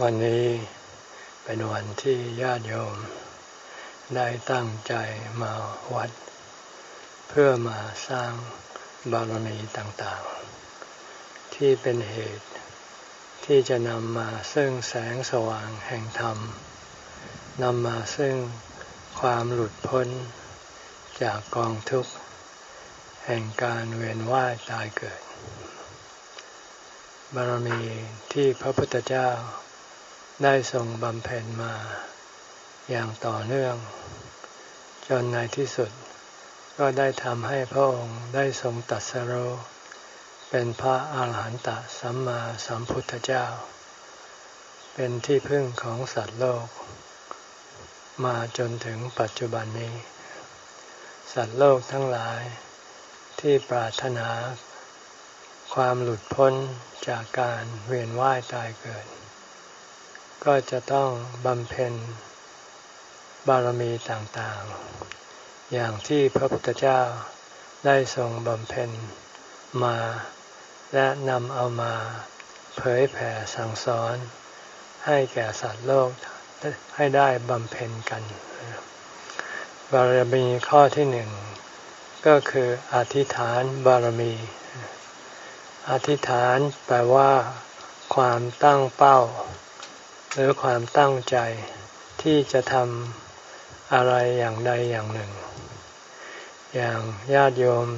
วันนี้เป็นวันที่ญาติโยม ได้ตั้งใจมาวัด เพื่อมาสร้างบารมีต่างๆ ที่เป็นเหตุที่จะนำมาซึ่งแสงสว่างแห่งธรรมนำมาซึ่งความหลุดพ้นจากกองทุกข์ แห่งการเวียนว่ายตายเกิด บารมีที่พระพุทธเจ้า ได้ทรงบำเพ็ญมา อย่างต่อเนื่อง จนในที่สุดก็ได้ทำให้พระองค์ได้ทรงตัดสรุเป็นพระอาหารหันตสัมมาสัมพุทธเจ้า เป็นที่พึ่งของสัตว์โลก มาจนถึงปัจจุบันนี้ สัตว์โลกทั้งหลายที่ปรารถนา ความหลุดพ้นจากการเวียนว่ายตายเกิด ก็จะต้องบำเพ็ญบารมีต่างๆ อย่างที่พระพุทธเจ้าได้ทรงบำเพ็ญมา และนำเอามาเผยแผ่สั่งสอน ให้แก่สัตว์โลกให้ได้บำเพ็ญกัน บารมีข้อที่หนึ่งก็คืออธิษฐานบารมี อธิษฐานแปลว่า ความตั้งเป้า หรือความตั้งใจที่จะทำอะไรอย่างใดอย่างหนึ่ง อย่างญาติโยม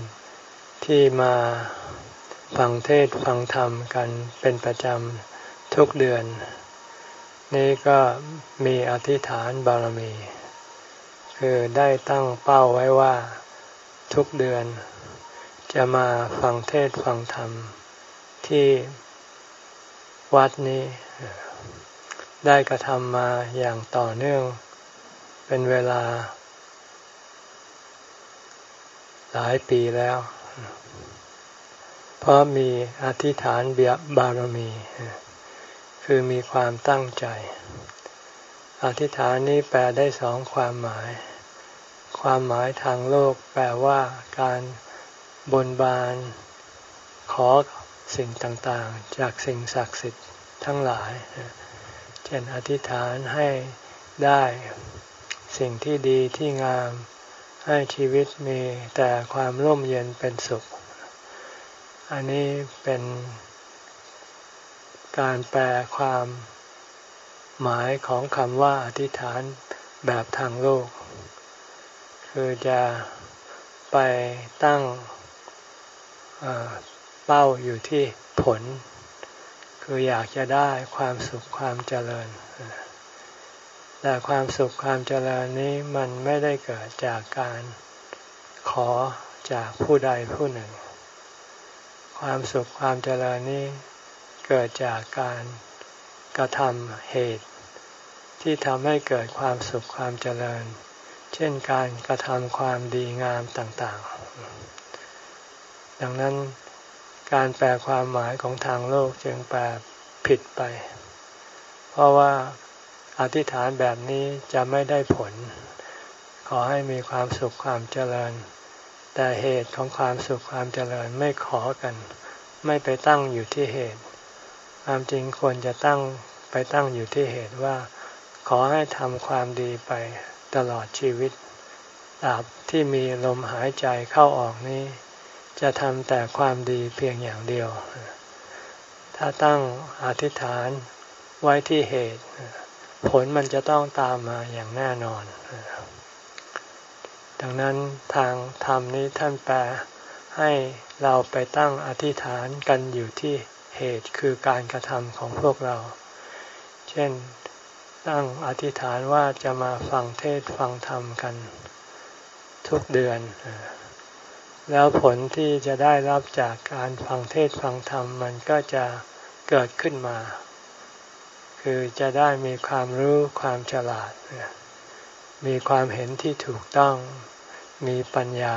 ที่มาฟังเทศฟังธรรมกันเป็นประจำทุกเดือน นี่ก็มีอธิษฐานบารมี คือได้ตั้งเป้าไว้ว่าทุกเดือน จะมาฟังเทศฟังธรรมที่วัดนี้ ได้กระทำมาอย่างต่อเนื่อง เป็นเวลา หลายปีแล้ว เพราะมีอธิษฐานเบียบารมี คือมีความตั้งใจ อธิษฐานนี้แปลได้สองความหมาย ความหมายทางโลกแปลว่าการบนบานขอสิ่งต่างๆ จากสิ่งศักดิ์สิทธิ์ทั้งหลายเช่นอธิษฐานให้ได้สิ่งที่ดีที่งาม ให้ชีวิตมีแต่ความร่มเย็นเป็นสุข อันนี้เป็นการแปลความหมายของคำว่าอธิษฐานแบบทางโลก คือจะไปตั้งเป้าอยู่ที่ผล คืออยากจะได้ความสุขความเจริญ แต่ความสุขความเจริญนี้มันไม่ได้เกิดจากการขอจากผู้ใดผู้หนึ่ง ความสุขความเจริญนี้เกิดจากการกระทำเหตุ ที่ทำให้เกิดความสุขความเจริญ เช่นการกระทำความดีงามต่างๆ ดังนั้น การแปลความหมายของทางโลกจึงแปลผิดไป เพราะว่าอธิษฐานแบบนี้จะไม่ได้ผล ขอให้มีความสุขความเจริญ แต่เหตุของความสุขความเจริญไม่ขอกัน ไม่ไปตั้งอยู่ที่เหตุ ความจริงควรจะตั้งไปตั้งอยู่ที่เหตุว่า ขอให้ทำความดีไปตลอดชีวิตตราบที่มีลมหายใจเข้าออกนี้ จะทำแต่ความดีเพียงอย่างเดียว ถ้าตั้งอธิษฐานไว้ที่เหตุ ผลมันจะต้องตามมาอย่างแน่นอน ดังนั้นทางธรรมนี้ท่านแปลให้เราไปตั้งอธิษฐานกันอยู่ที่เหตุคือการกระทำของพวกเรา เช่นตั้งอธิษฐานว่าจะมาฟังเทศฟังธรรมกัน ทุกเดือน แล้วผลที่จะได้รับจากการฟังเทศฟังธรรมมันก็จะเกิดขึ้นมา คือจะได้มีความรู้ความฉลาด มีความเห็นที่ถูกต้องมีปัญญา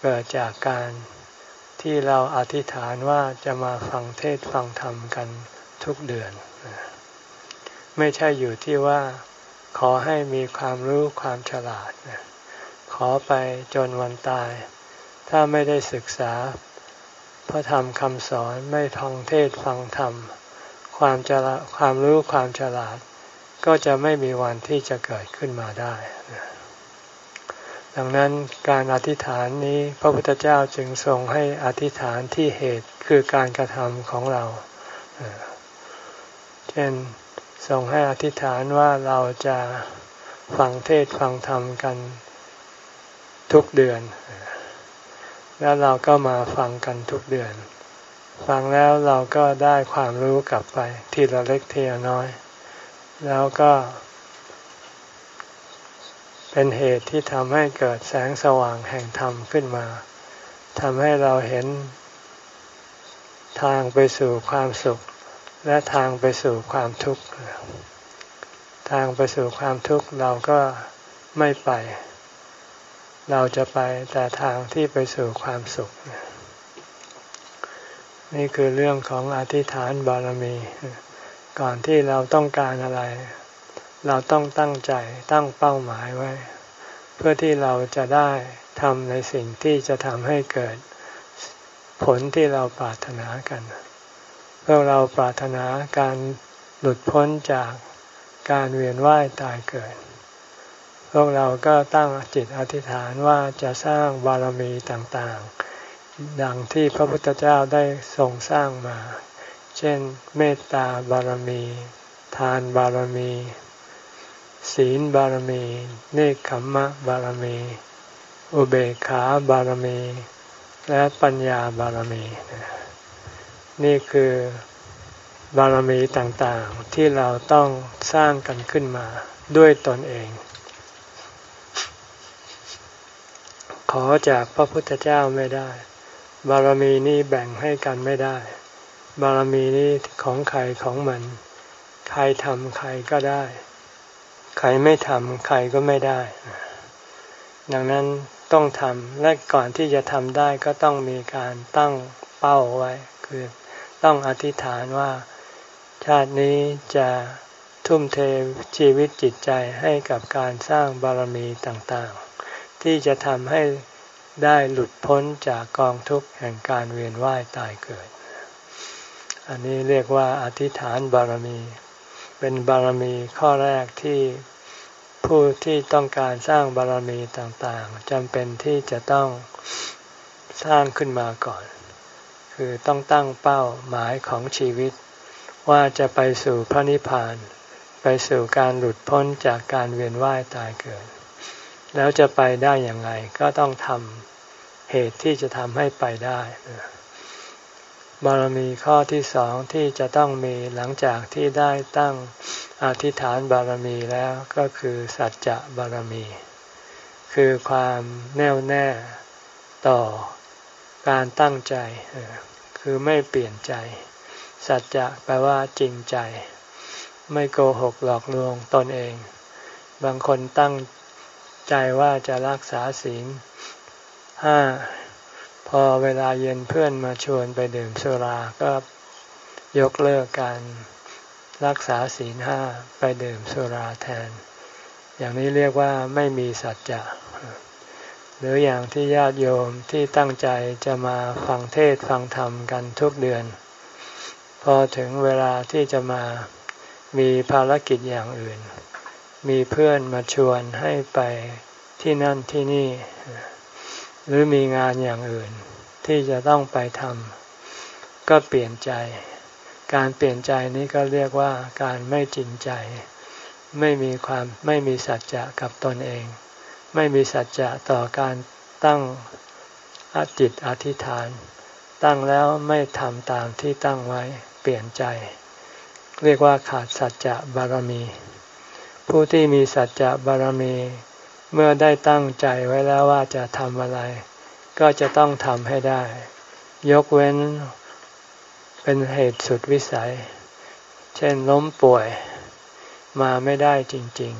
เกิดจากการที่เราอธิษฐานว่าจะมาฟังเทศฟังธรรมกันทุกเดือน ไม่ใช่อยู่ที่ว่าขอให้มีความรู้ความฉลาด ขอไปจนวันตาย ถ้าไม่ได้ศึกษา พระธรรมคำสอนไม่ท่องเทศฟังธรรม ความฉลาดความรู้ความฉลาด ก็จะไม่มีวันที่จะเกิดขึ้นมาได้ ดังนั้นการอธิษฐานนี้พระพุทธเจ้าจึงทรงให้อธิษฐานที่เหตุคือการกระทำของเรา เช่นทรงให้อธิษฐานว่าเราจะฟังเทศฟังธรรมกัน ทุกเดือน แล้วเราก็มาฟังกันทุกเดือน ฟังแล้วเราก็ได้ความรู้กลับไปทีละเล็กทีละน้อย แล้วก็ เป็นเหตุที่ทำให้เกิดแสงสว่างแห่งธรรมขึ้นมาทำให้เราเห็นทางไปสู่ความสุข และทางไปสู่ความทุกข์ ทางไปสู่ความทุกข์เราก็ไม่ไป เราจะไปแต่ทางที่ไปสู่ความสุข นี่คือเรื่องของอธิษฐานบารมี ก่อนที่เราต้องการอะไร เราต้องตั้งใจตั้งเป้าหมายไว้ เพื่อที่เราจะได้ทำในสิ่งที่จะทำให้เกิดผลที่เราปรารถนากันเพื่อเราปรารถนาการหลุดพ้นจากการเวียนว่ายตายเกิด พวกเราก็ตั้งจิตอธิษฐานว่าจะสร้างบารมีต่างๆ ดังที่พระพุทธเจ้าได้ทรงสร้างมา เช่น เมตตาบารมี ทานบารมี ศีลบารมี เนคขมมะบารมี อุเบกขาบารมี และปัญญาบารมี นี่คือบารมีต่างๆที่เราต้องสร้างกันขึ้นมาด้วยตนเอง ขอจากพระพุทธเจ้าไม่ได้ บารมีนี้แบ่งให้กันไม่ได้ บารมีนี้ของใครของมัน ใครทำใครก็ได้ ใครไม่ทำใครก็ไม่ได้ ดังนั้นต้องทำและก่อนที่จะทำได้ก็ต้องมีการตั้งเป้าไว้ คือต้องอธิษฐานว่า ชาตินี้จะทุ่มเทชีวิตจิตใจให้กับการสร้างบารมีต่างๆ ที่จะทำให้ได้หลุดพ้นจากกองทุกข์แห่งการเวียนว่ายตายเกิด อันนี้เรียกว่าอธิษฐานบารมี เป็นบารมีข้อแรกที่ผู้ที่ต้องการสร้างบารมีต่างๆจำเป็นที่จะต้องสร้างขึ้นมาก่อน คือต้องตั้งเป้าหมายของชีวิต ว่าจะไปสู่พระนิพพาน ไปสู่การหลุดพ้นจากการเวียนว่ายตายเกิด แล้วจะไปได้อย่างไรก็ต้องทำเหตุที่จะทำให้ไปได้บารมีข้อที่สองที่จะต้องมีหลังจากที่ได้ตั้งอธิษฐานบารมีแล้วก็คือสัจจะบารมี คือความแน่วแน่ต่อการตั้งใจ คือไม่เปลี่ยนใจ สัจจะแปลว่าจริงใจ ไม่โกหกหลอกลวงตนเอง บางคนตั้ง ใจว่าจะรักษาศีลห้าพอเวลาเย็นเพื่อนมาชวนไปดื่มสุรา ก็ยกเลิกการรักษาศีลห้าไปดื่มสุราแทน อย่างนี้เรียกว่าไม่มีสัจจะหรืออย่างที่ญาติโยมที่ตั้งใจจะมาฟังเทศฟังธรรมกันทุกเดือน พอถึงเวลาที่จะมามีภารกิจอย่างอื่น มีเพื่อนมาชวนให้ไปที่นั่นที่นี่ หรือมีงานอย่างอื่นที่จะต้องไปทำก็เปลี่ยนใจ การเปลี่ยนใจนี้ก็เรียกว่าการไม่จริงใจ ไม่มีความไม่มีสัจจะกับตนเอง ไม่มีสัจจะต่อการตั้งอจิตอธิษฐาน ตั้งแล้วไม่ทำตามที่ตั้งไว้เปลี่ยนใจ เรียกว่าขาดสัจจะบารมี ผู้ที่มีสัจจะบารมี เมื่อได้ตั้งใจไว้แล้วว่าจะทำอะไร ก็จะต้องทำให้ได้ ยกเว้นเป็นเหตุสุดวิสัย เช่นล้มป่วยมาไม่ได้จริง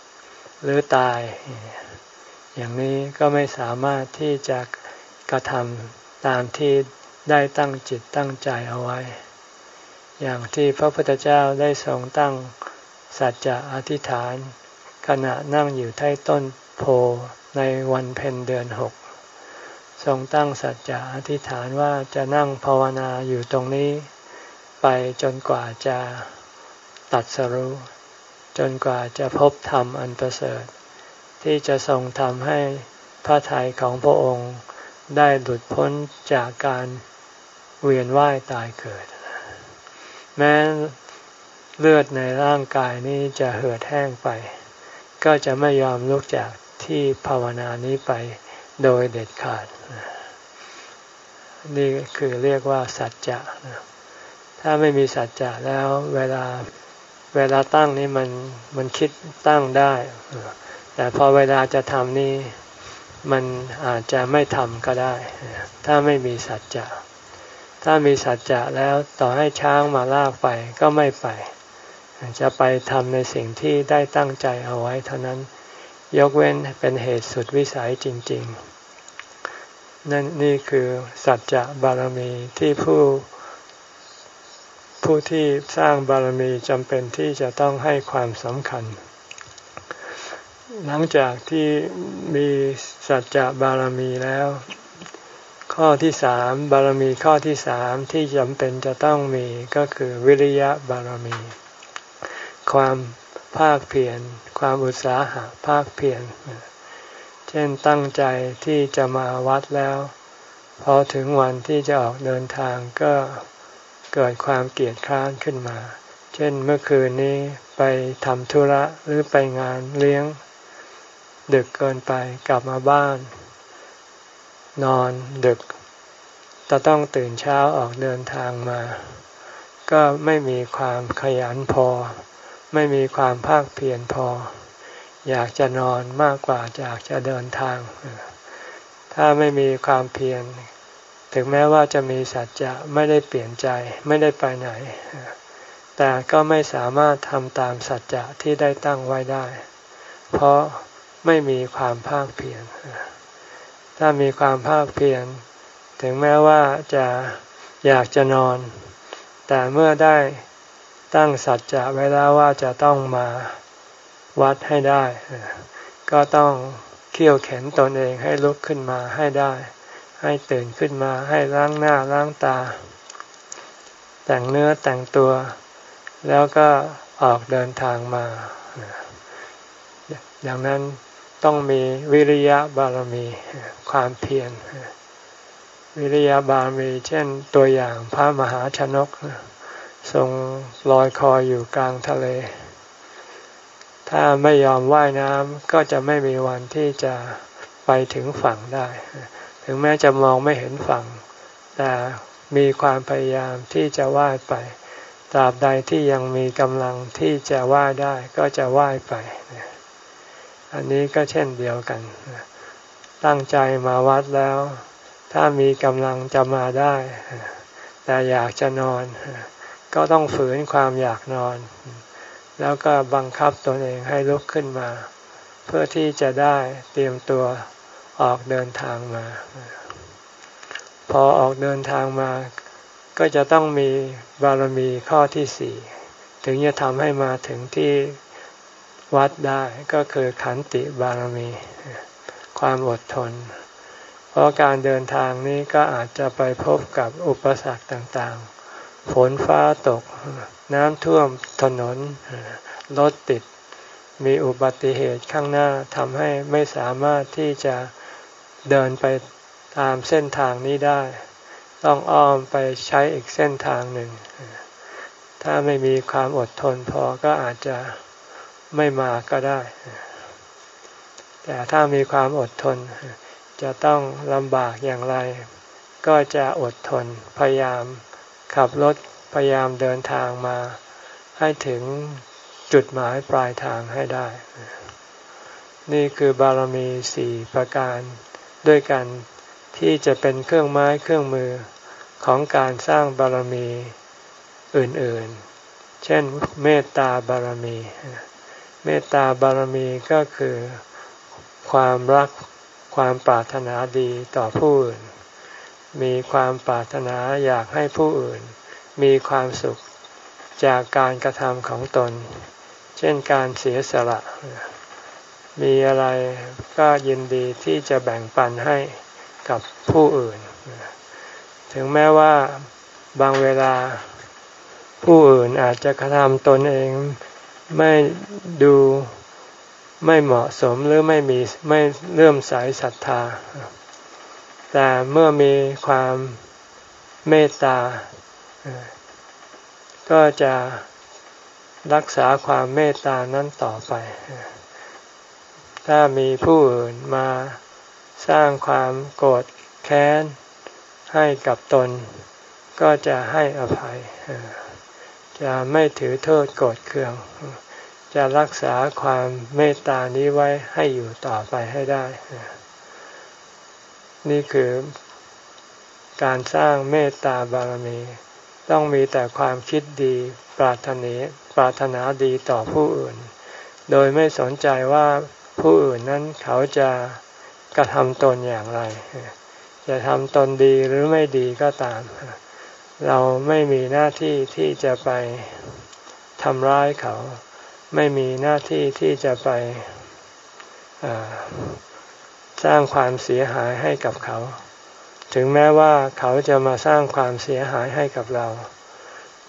ๆ หรือตาย อย่างนี้ก็ไม่สามารถที่จะกระทำตามที่ได้ตั้งจิตตั้งใจเอาไว้ อย่างที่พระพุทธเจ้าได้ทรงตั้ง สัจจะอธิษฐาน ขณะนั่งอยู่ใต้ต้นโพในวันเพ็ญเดือนหกทรงตั้งสัจจะอธิษฐานว่าจะนั่งภาวนาอยู่ตรงนี้ ไปจนกว่าจะตัดสรู้จนกว่าจะพบธรรมอันประเสริฐ ที่จะทรงทำให้พระทัยของพระองค์ได้หลุดพ้นจากการเวียนว่ายตายเกิด แม้ เลือดในร่างกายนี้จะเหือดแห้งไป ก็จะไม่ยอมลุกจากที่ภาวนานี้ไปโดยเด็ดขาด นี่คือเรียกว่าสัจจะถ้าไม่มีสัจจะแล้วเวลาเวลาตั้งนี่มันมันคิดตั้งได้ แต่พอเวลาจะทำนี่มันอาจจะไม่ทำก็ได้ ถ้าไม่มีสัจจะถ้ามีสัจจะแล้วต่อให้ช้างมาลากไปก็ไม่ไป จะไปทำในสิ่งที่ได้ตั้งใจเอาไว้เท่านั้น ยกเว้นเป็นเหตุสุดวิสัยจริง ๆ นั่นนี่คือสัจจะบารมีที่ผู้ ผู้ที่สร้างบารมีจำเป็นที่จะต้องให้ความสำคัญ หลังจากที่มีสัจจะบารมีแล้วข้อที่สามบารมีข้อที่สามที่จำเป็นจะต้องมีก็คือวิริยะบารมี ความภาคเพียรความอุตสาหะภาคเพียรเช่นตั้งใจที่จะมาวัดแล้ว พอถึงวันที่จะออกเดินทางก็เกิดความเกียดคร้านขึ้นมา เช่นเมื่อคืนนี้ไปทำธุระหรือไปงานเลี้ยง ดึกเกินไปกลับมาบ้าน นอนดึกจะต้องตื่นเช้าออกเดินทางมา ก็ไม่มีความขยันพอ ไม่มีความภาคเพียรพอ อยากจะนอนมากกว่าอยากจะเดินทาง ถ้าไม่มีความเพียรถึงแม้ว่าจะมีสัจจะไม่ได้เปลี่ยนใจไม่ได้ไปไหน แต่ก็ไม่สามารถทำตามสัจจะที่ได้ตั้งไว้ได้ เพราะไม่มีความภาคเพียรถ้ามีความภาคเพียรถึงแม้ว่าจะอยากจะนอน แต่เมื่อได้ ตั้งสัจจะไว้แล้วว่าจะต้องมาวัดให้ได้ ก็ต้องเขี่ยวเข็นตนเองให้ลุกขึ้นมาให้ได้ ให้ตื่นขึ้นมาให้ล้างหน้าล้างตา แต่งเนื้อแต่งตัว แล้วก็ออกเดินทางมา อย่างนั้นต้องมีวิริยะบารมีความเพียรวิริยะบารมี เช่นตัวอย่างพระมหาชนก ทรงลอยคออยู่กลางทะเล ถ้าไม่ยอมว่ายน้ำก็จะไม่มีวันที่จะไปถึงฝั่งได้ ถึงแม้จะมองไม่เห็นฝั่ง แต่มีความพยายามที่จะว่ายไป ตราบใดที่ยังมีกำลังที่จะว่ายได้ก็จะว่ายไป อันนี้ก็เช่นเดียวกัน ตั้งใจมาวัดแล้ว ถ้ามีกำลังจะมาได้ แต่อยากจะนอน ก็ต้องฝืนความอยากนอน แล้วก็บังคับตนเองให้ลุกขึ้นมา เพื่อที่จะได้เตรียมตัวออกเดินทางมา พอออกเดินทางมา ก็จะต้องมีบารมีข้อที่สี่ถึงจะทำให้มาถึงที่วัดได้ก็คือขันติบารมี ความอดทน เพราะการเดินทางนี้ก็อาจจะไปพบกับอุปสรรคต่างๆ ฝนฟ้าตก น้ำท่วมถนนรถติด มีอุบัติเหตุข้างหน้าทำให้ไม่สามารถที่จะเดินไปตามเส้นทางนี้ได้ ต้องอ้อมไปใช้อีกเส้นทางหนึ่ง ถ้าไม่มีความอดทนพอก็อาจจะไม่มาก็ได้ แต่ถ้ามีความอดทน จะต้องลำบากอย่างไร ก็จะอดทนพยายาม ขับรถพยายามเดินทางมาให้ถึงจุดหมายปลายทางให้ได้ นี่คือบารมีสี่ประการด้วยกันที่จะเป็นเครื่องไม้เครื่องมือของการสร้างบารมีอื่นๆ เช่นเมตตาบารมี เมตตาบารมีก็คือความรักความปรารถนาดีต่อผู้อื่น มีความปรารถนาอยากให้ผู้อื่น มีความสุขจากการกระทำของตน เช่นการเสียสละ มีอะไรก็ยินดีที่จะแบ่งปันให้กับผู้อื่น ถึงแม้ว่าบางเวลาผู้อื่นอาจจะกระทำตนเองไม่ดูไม่เหมาะสมหรือไม่มีไม่เลื่อมใสศรัทธา แต่เมื่อมีความเมตตา ก็จะรักษาความเมตตานั้นต่อไป ถ้ามีผู้อื่นมาสร้างความโกรธแค้นให้กับตน ก็จะให้อภัย จะไม่ถือโทษโกรธเคือง จะรักษาความเมตตานี้ไว้ให้อยู่ต่อไปให้ได้ นี่คือการสร้างเมตตาบารมี ต้องมีแต่ความคิดดีปรารถนาปรารถนาดีต่อผู้อื่น โดยไม่สนใจว่าผู้อื่นนั้นเขาจะกระทำตนอย่างไร จะทำตนดีหรือไม่ดีก็ตาม เราไม่มีหน้าที่ที่จะไปทำร้ายเขา ไม่มีหน้าที่ที่จะไป สร้างความเสียหายให้กับเขา ถึงแม้ว่าเขาจะมาสร้างความเสียหายให้กับเรา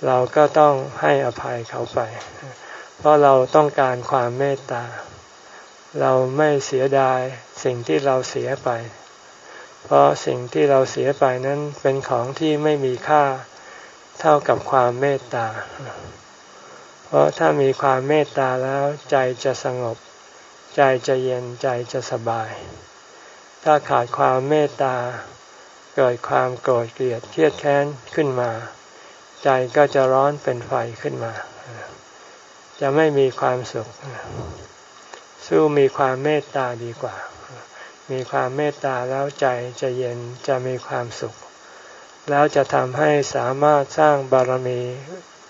เราก็ต้องให้อภัยเขาไป เพราะเราต้องการความเมตตา เราไม่เสียดายสิ่งที่เราเสียไป เพราะสิ่งที่เราเสียไปนั้นเป็นของที่ไม่มีค่าเท่ากับความเมตตา เพราะถ้ามีความเมตตาแล้วใจจะสงบ ใจจะเย็นใจจะสบาย ถ้าขาดความเมตตา เกิดความโกรธเกลียดเครียดแค้นขึ้นมา ใจก็จะร้อนเป็นไฟขึ้นมา จะไม่มีความสุข สู้มีความเมตตาดีกว่า มีความเมตตาแล้วใจจะเย็นจะมีความสุข แล้วจะทำให้สามารถสร้างบารมี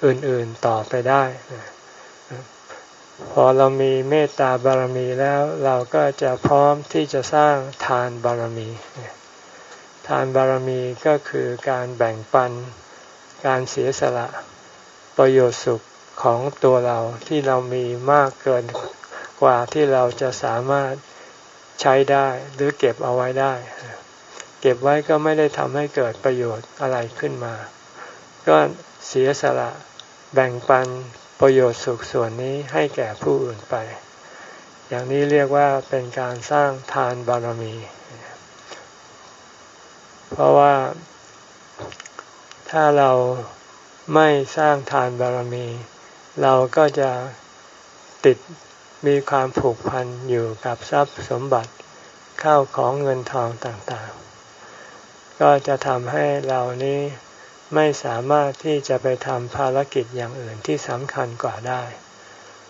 อื่นๆต่อไปได้ พอเรามีเมตตาบารมีแล้วเราก็จะพร้อมที่จะสร้างทานบารมี ทานบารมีก็คือการแบ่งปัน การเสียสละประโยชน์สุขของตัวเราที่เรามีมากเกินกว่าที่เราจะสามารถใช้ได้หรือเก็บเอาไว้ได้ เก็บไว้ก็ไม่ได้ทำให้เกิดประโยชน์อะไรขึ้นมา ก็เสียสละแบ่งปัน ประโยชน์สุขส่วนนี้ให้แก่ผู้อื่นไป อย่างนี้เรียกว่าเป็นการสร้างทานบารมี เพราะว่าถ้าเราไม่สร้างทานบารมี เราก็จะติดมีความผูกพันอยู่กับทรัพย์สมบัติข้าวของเงินทองต่างๆ ก็จะทำให้เรานี้ ไม่สามารถที่จะไปทำภารกิจอย่างอื่นที่สำคัญกว่าได้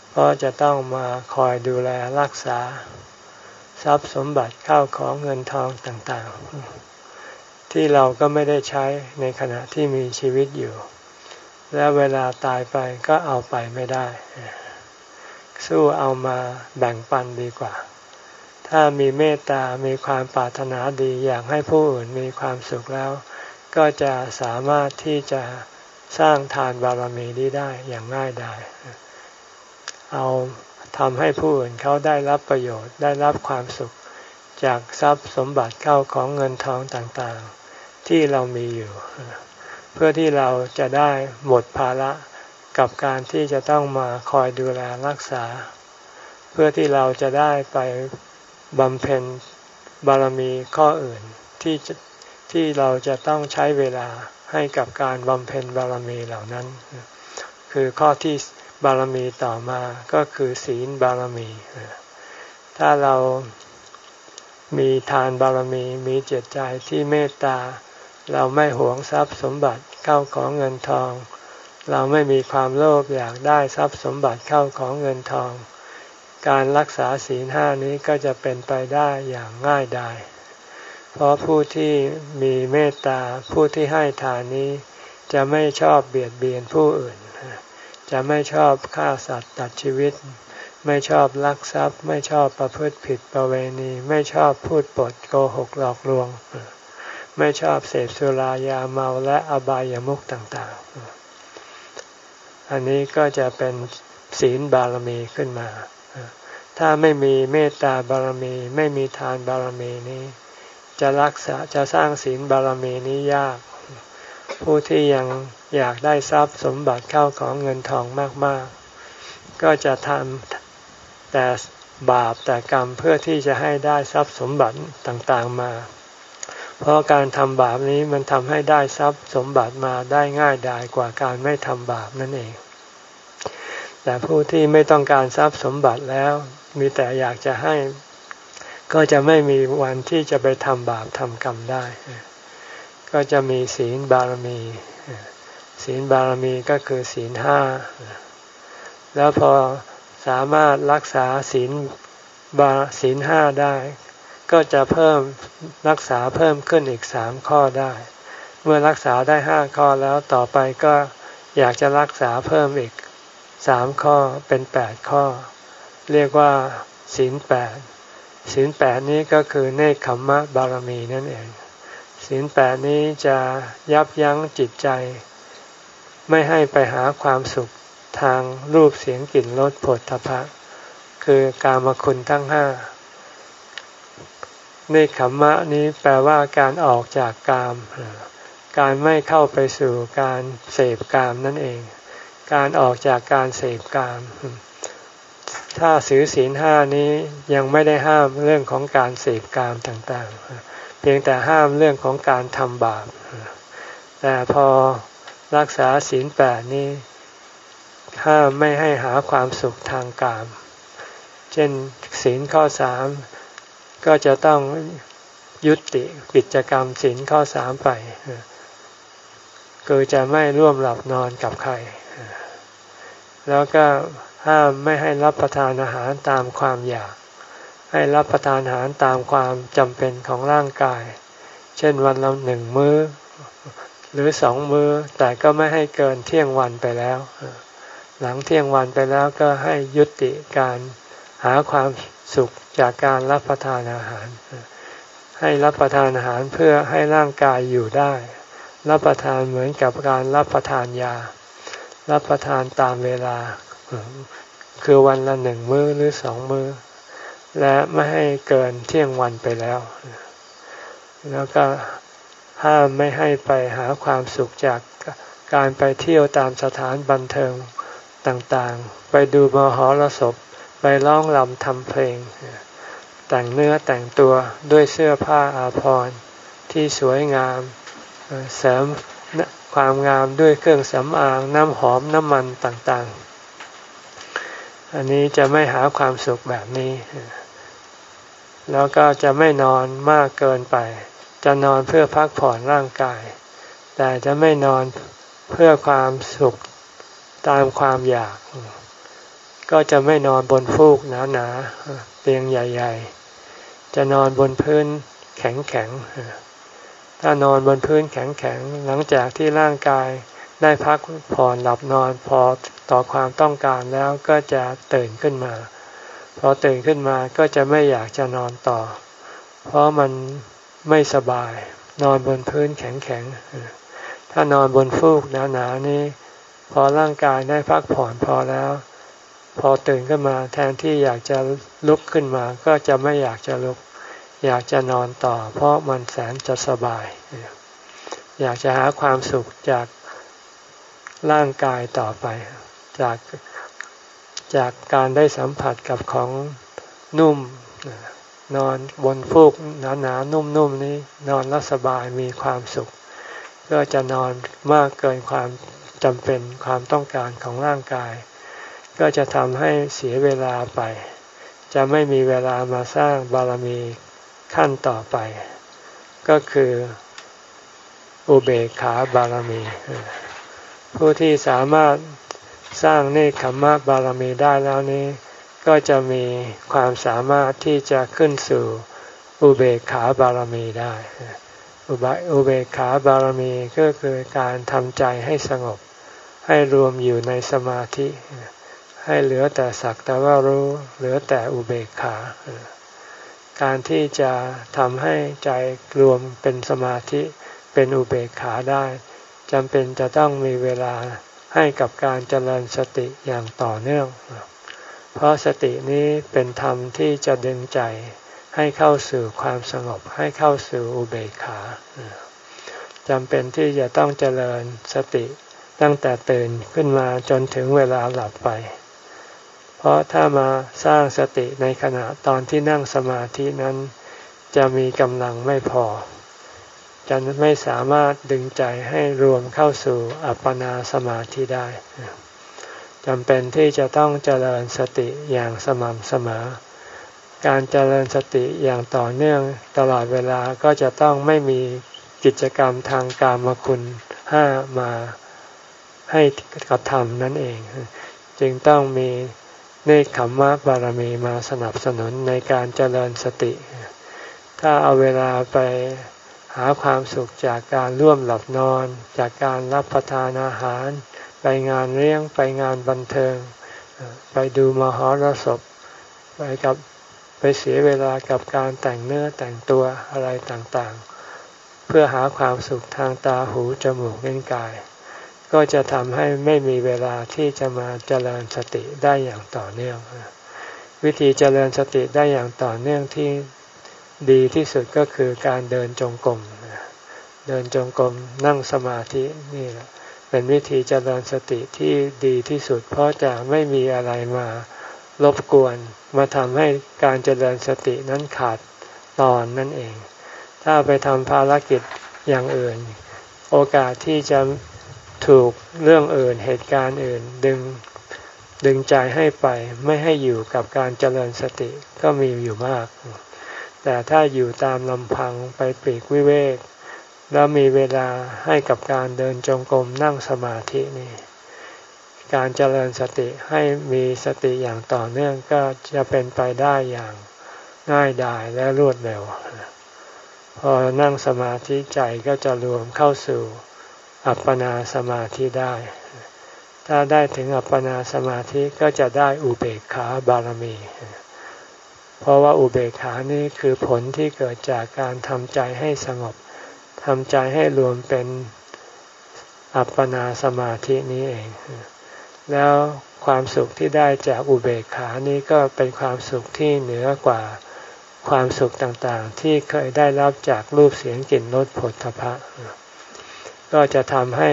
เพราะจะต้องมาคอยดูแลรักษา ทรัพย์สมบัติเข้าของเงินทองต่างๆ ที่เราก็ไม่ได้ใช้ในขณะที่มีชีวิตอยู่ และเวลาตายไปก็เอาไปไม่ได้ สู้เอามาแบ่งปันดีกว่า ถ้ามีเมตตา มีความปรารถนาดีอยากให้ผู้อื่นมีความสุขแล้ว ก็จะสามารถที่จะสร้างทานบารมีนี้ได้อย่างง่ายดายเอาทำให้ผู้อื่นเขาได้รับประโยชน์ได้รับความสุข จากทรัพย์สมบัติเข้าของเงินทองต่างๆ ที่เรามีอยู่ เพื่อที่เราจะได้หมดภาระกับการที่จะต้องมาคอยดูแลรักษา เพื่อที่เราจะได้ไปบำเพ็ญบารมีข้ออื่นที่ ที่เราจะต้องใช้เวลาให้กับการบำเพ็ญบารมีเหล่านั้น คือข้อที่บารมีต่อมาก็คือศีลบารมี ถ้าเรามีทานบารมีมีเจตใจที่เมตตา เราไม่หวงทรัพย์สมบัติเข้าของเงินทอง เราไม่มีความโลภอยากได้ทรัพย์สมบัติเข้าของเงินทอง การรักษาศีลห้านี้ก็จะเป็นไปได้อย่างง่ายดาย เพราะผู้ที่มีเมตตาผู้ที่ให้ทานนี้ จะไม่ชอบเบียดเบียนผู้อื่น จะไม่ชอบฆ่าสัตว์ตัดชีวิต ไม่ชอบลักทรัพย์ ไม่ชอบประพฤติผิดประเวณี ไม่ชอบพูดปดโกหกหลอกลวง ไม่ชอบเสพสุรายาเมาและอบายามุขต่างๆ อันนี้ก็จะเป็นศีลบารมีขึ้นมา ถ้าไม่มีเมตตาบารมี ไม่มีทานบารมีนี้ จะรักษาจะสร้างศีลบารมีนี้ยาก ผู้ที่ยังอยากได้ทรัพย์สมบัติเข้าของเงินทองมากๆ ก็จะทำแต่บาปแต่กรรมเพื่อที่จะให้ได้ทรัพย์สมบัติต่างๆมา เพราะการทำบาปนี้มันทำให้ได้ทรัพย์สมบัติมาได้ง่ายดายกว่าการไม่ทำบาปนั่นเอง แต่ผู้ที่ไม่ต้องการทรัพย์สมบัติแล้ว มีแต่อยากจะให้ ก็จะไม่มีวันที่จะไปทำบาปทำกรรมได้ ก็จะมีศีลบารมี ศีลบารมีก็คือศีลห้า แล้วพอสามารถรักษาศีลบาศีลห้าได้ ก็จะเพิ่มรักษาเพิ่มขึ้นอีกสามข้อได้ เมื่อรักษาได้ห้าข้อแล้วต่อไปก็อยากจะรักษาเพิ่มอีกสามข้อเป็นแปดข้อ เรียกว่าศีลแปด ศีลแปดนี้ก็คือเนคขมมะบารมีนั่นเองศีลแปดนี้จะยับยั้งจิตใจ ไม่ให้ไปหาความสุขทางรูปเสียงกลิ่นรสผลทพะ คือกามคุณทั้งห้าเนคขมมะนี้แปลว่าการออกจากกาม การไม่เข้าไปสู่การเสพกามนั่นเอง การออกจากการเสพกาม ถ้าสือศีลห้านี้ยังไม่ได้ห้ามเรื่องของการเสพกามต่างๆ เพียงแต่ห้ามเรื่องของการทำบาป แต่พอรักษาศีลแปดนี้ห้ามไม่ให้หาความสุขทางกาม เช่นศีลข้อสามก็จะต้องยุติกิจกรรมศีลข้อสามไปคือจะไม่ร่วมหลับนอนกับใคร แล้วก็ ห้ามไม่ให้รับประทานอาหารตามความอยาก ให้รับประทานอาหารตามความจำเป็นของร่างกาย เช่นวันละหนึ่งมือ้อ หรือสองมือ้อ แต่ก็ไม่ให้เกินเที่ยงวันไปแล้ว หลังเที่ยงวันไปแล้วก็ให้ยุติการหาความสุขจากการรับประทานอาหาร ให้รับประทานอาหารเพื่อให้ร่างกายอยู่ได้ รับประทานเหมือนกับการรับประทานยา รับประทานตามเวลา คือวันละหนึ่งมื้อหรือสองมื้อ และไม่ให้เกินเที่ยงวันไปแล้ว แล้วก็ห้ามไม่ให้ไปหาความสุขจากการไปเที่ยวตามสถานบันเทิงต่างๆ ไปดูมหรสพ ไปร้องรำทำเพลง แต่งเนื้อแต่งตัวด้วยเสื้อผ้าอาภรณ์ที่สวยงาม เสริมความงามด้วยเครื่องสำอางน้ำหอมน้ำมันต่างๆ อันนี้จะไม่หาความสุขแบบนี้ แล้วก็จะไม่นอนมากเกินไป จะนอนเพื่อพักผ่อนร่างกาย แต่จะไม่นอนเพื่อความสุขตามความอยาก ก็จะไม่นอนบนฟูกหนาๆเตียงใหญ่ ๆ จะนอนบนพื้นแข็งๆถ้านอนบนพื้นแข็งๆหลังจากที่ร่างกาย ได้พักผ่อนหลับนอนพอต่อความต้องการแล้วก็จะตื่นขึ้นมา พอตื่นขึ้นมาก็จะไม่อยากจะนอนต่อ เพราะมันไม่สบาย นอนบนพื้นแข็งๆ ถ้านอนบนฟูกหนาๆนี้พอร่างกายได้พักผ่อนพอแล้ว พอตื่นขึ้นมาแทนที่อยากจะลุกขึ้นมา ก็จะไม่อยากจะลุก อยากจะนอนต่อ เพราะมันแสนจะสบาย อยากจะหาความสุขจาก ร่างกายต่อไป จากจากการได้สัมผัสกับของนุ่ม นอนบนฟูกหนาหนานุ่มๆนนี้ นอนแล้วสบายมีความสุข ก็จะนอนมากเกินความจำเป็นความต้องการของร่างกาย ก็จะทำให้เสียเวลาไป จะไม่มีเวลามาสร้างบารมีขั้นต่อไป ก็คืออุเบกขาบารมี ผู้ที่สามารถสร้างเนคขมมะบารมีได้แล้วนี้ ก็จะมีความสามารถที่จะขึ้นสู่อุเบกขาบารมีได้ อุบอุเบกขาบารมีก็คือการทำใจให้สงบ ให้รวมอยู่ในสมาธิ ให้เหลือแต่สักแต่ว่ารู้เหลือแต่อุเบกขา การที่จะทำให้ใจรวมเป็นสมาธิเป็นอุเบกขาได้ จำเป็นจะต้องมีเวลาให้กับการเจริญสติอย่างต่อเนื่อง เพราะสตินี้เป็นธรรมที่จะดึงใจให้เข้าสู่ความสงบให้เข้าสู่อุเบกขาจำเป็นที่จะต้องเจริญสติตั้งแต่ตื่นขึ้นมาจนถึงเวลาหลับไป เพราะถ้ามาสร้างสติในขณะตอนที่นั่งสมาธินั้น จะมีกำลังไม่พอ จะไม่สามารถดึงใจให้รวมเข้าสู่อัปปนาสมาธิได้จำเป็นที่จะต้องเจริญสติอย่างสม่ำเสมอ การเจริญสติอย่างต่อเนื่องตลอดเวลาก็จะต้องไม่มีกิจกรรมทางกามคุณห้ามาให้กระทำนั่นเอง จึงต้องมีเนคขมมะบารมีมาสนับสนุนในการเจริญสติ ถ้าเอาเวลาไป หาความสุขจากการร่วมหลับนอน จากการรับประทานอาหาร ไปงานเลี้ยงไปงานบันเทิง ไปดูมหรสพ ไปกับไปเสียเวลากับการแต่งเนื้อแต่งตัวอะไรต่างๆ เพื่อหาความสุขทางตาหูจมูกเล่นกาย ก็จะทำให้ไม่มีเวลาที่จะมาเจริญสติได้อย่างต่อเนื่อง วิธีเจริญสติได้อย่างต่อเนื่องที่ ดีที่สุดก็คือการเดินจงกรมเดินจงกรมนั่งสมาธินี่แหละเป็นวิธีเจริญสติที่ดีที่สุด เพราะจะไม่มีอะไรมารบกวน มาทำให้การเจริญสตินั้นขาดตอนนั่นเอง ถ้าไปทำภารกิจอย่างอื่น โอกาสที่จะถูกเรื่องอื่นเหตุการณ์อื่นดึงดึงใจให้ไปไม่ให้อยู่กับการเจริญสติก็มีอยู่มาก แต่ถ้าอยู่ตามลำพังไปปีกวิเวก แล้วมีเวลาให้กับการเดินจงกรมนั่งสมาธินี่การเจริญสติให้มีสติอย่างต่อเนื่องก็จะเป็นไปได้อย่างง่ายดายและรวดเร็ว พอนั่งสมาธิใจก็จะรวมเข้าสู่อัปปนาสมาธิได้ ถ้าได้ถึงอัปปนาสมาธิก็จะได้อุเบกขาบารมี เพราะว่าอุเบกขานี้คือผลที่เกิดจากการทำใจให้สงบทำใจให้รวมเป็นอัปปนาสมาธินี้เอง แล้วความสุขที่ได้จากอุเบกขานี้ก็เป็นความสุขที่เหนือกว่าความสุขต่างๆ ที่เคยได้รับจากรูปเสียงกลิ่นรสผลทพะ ก็จะทำให้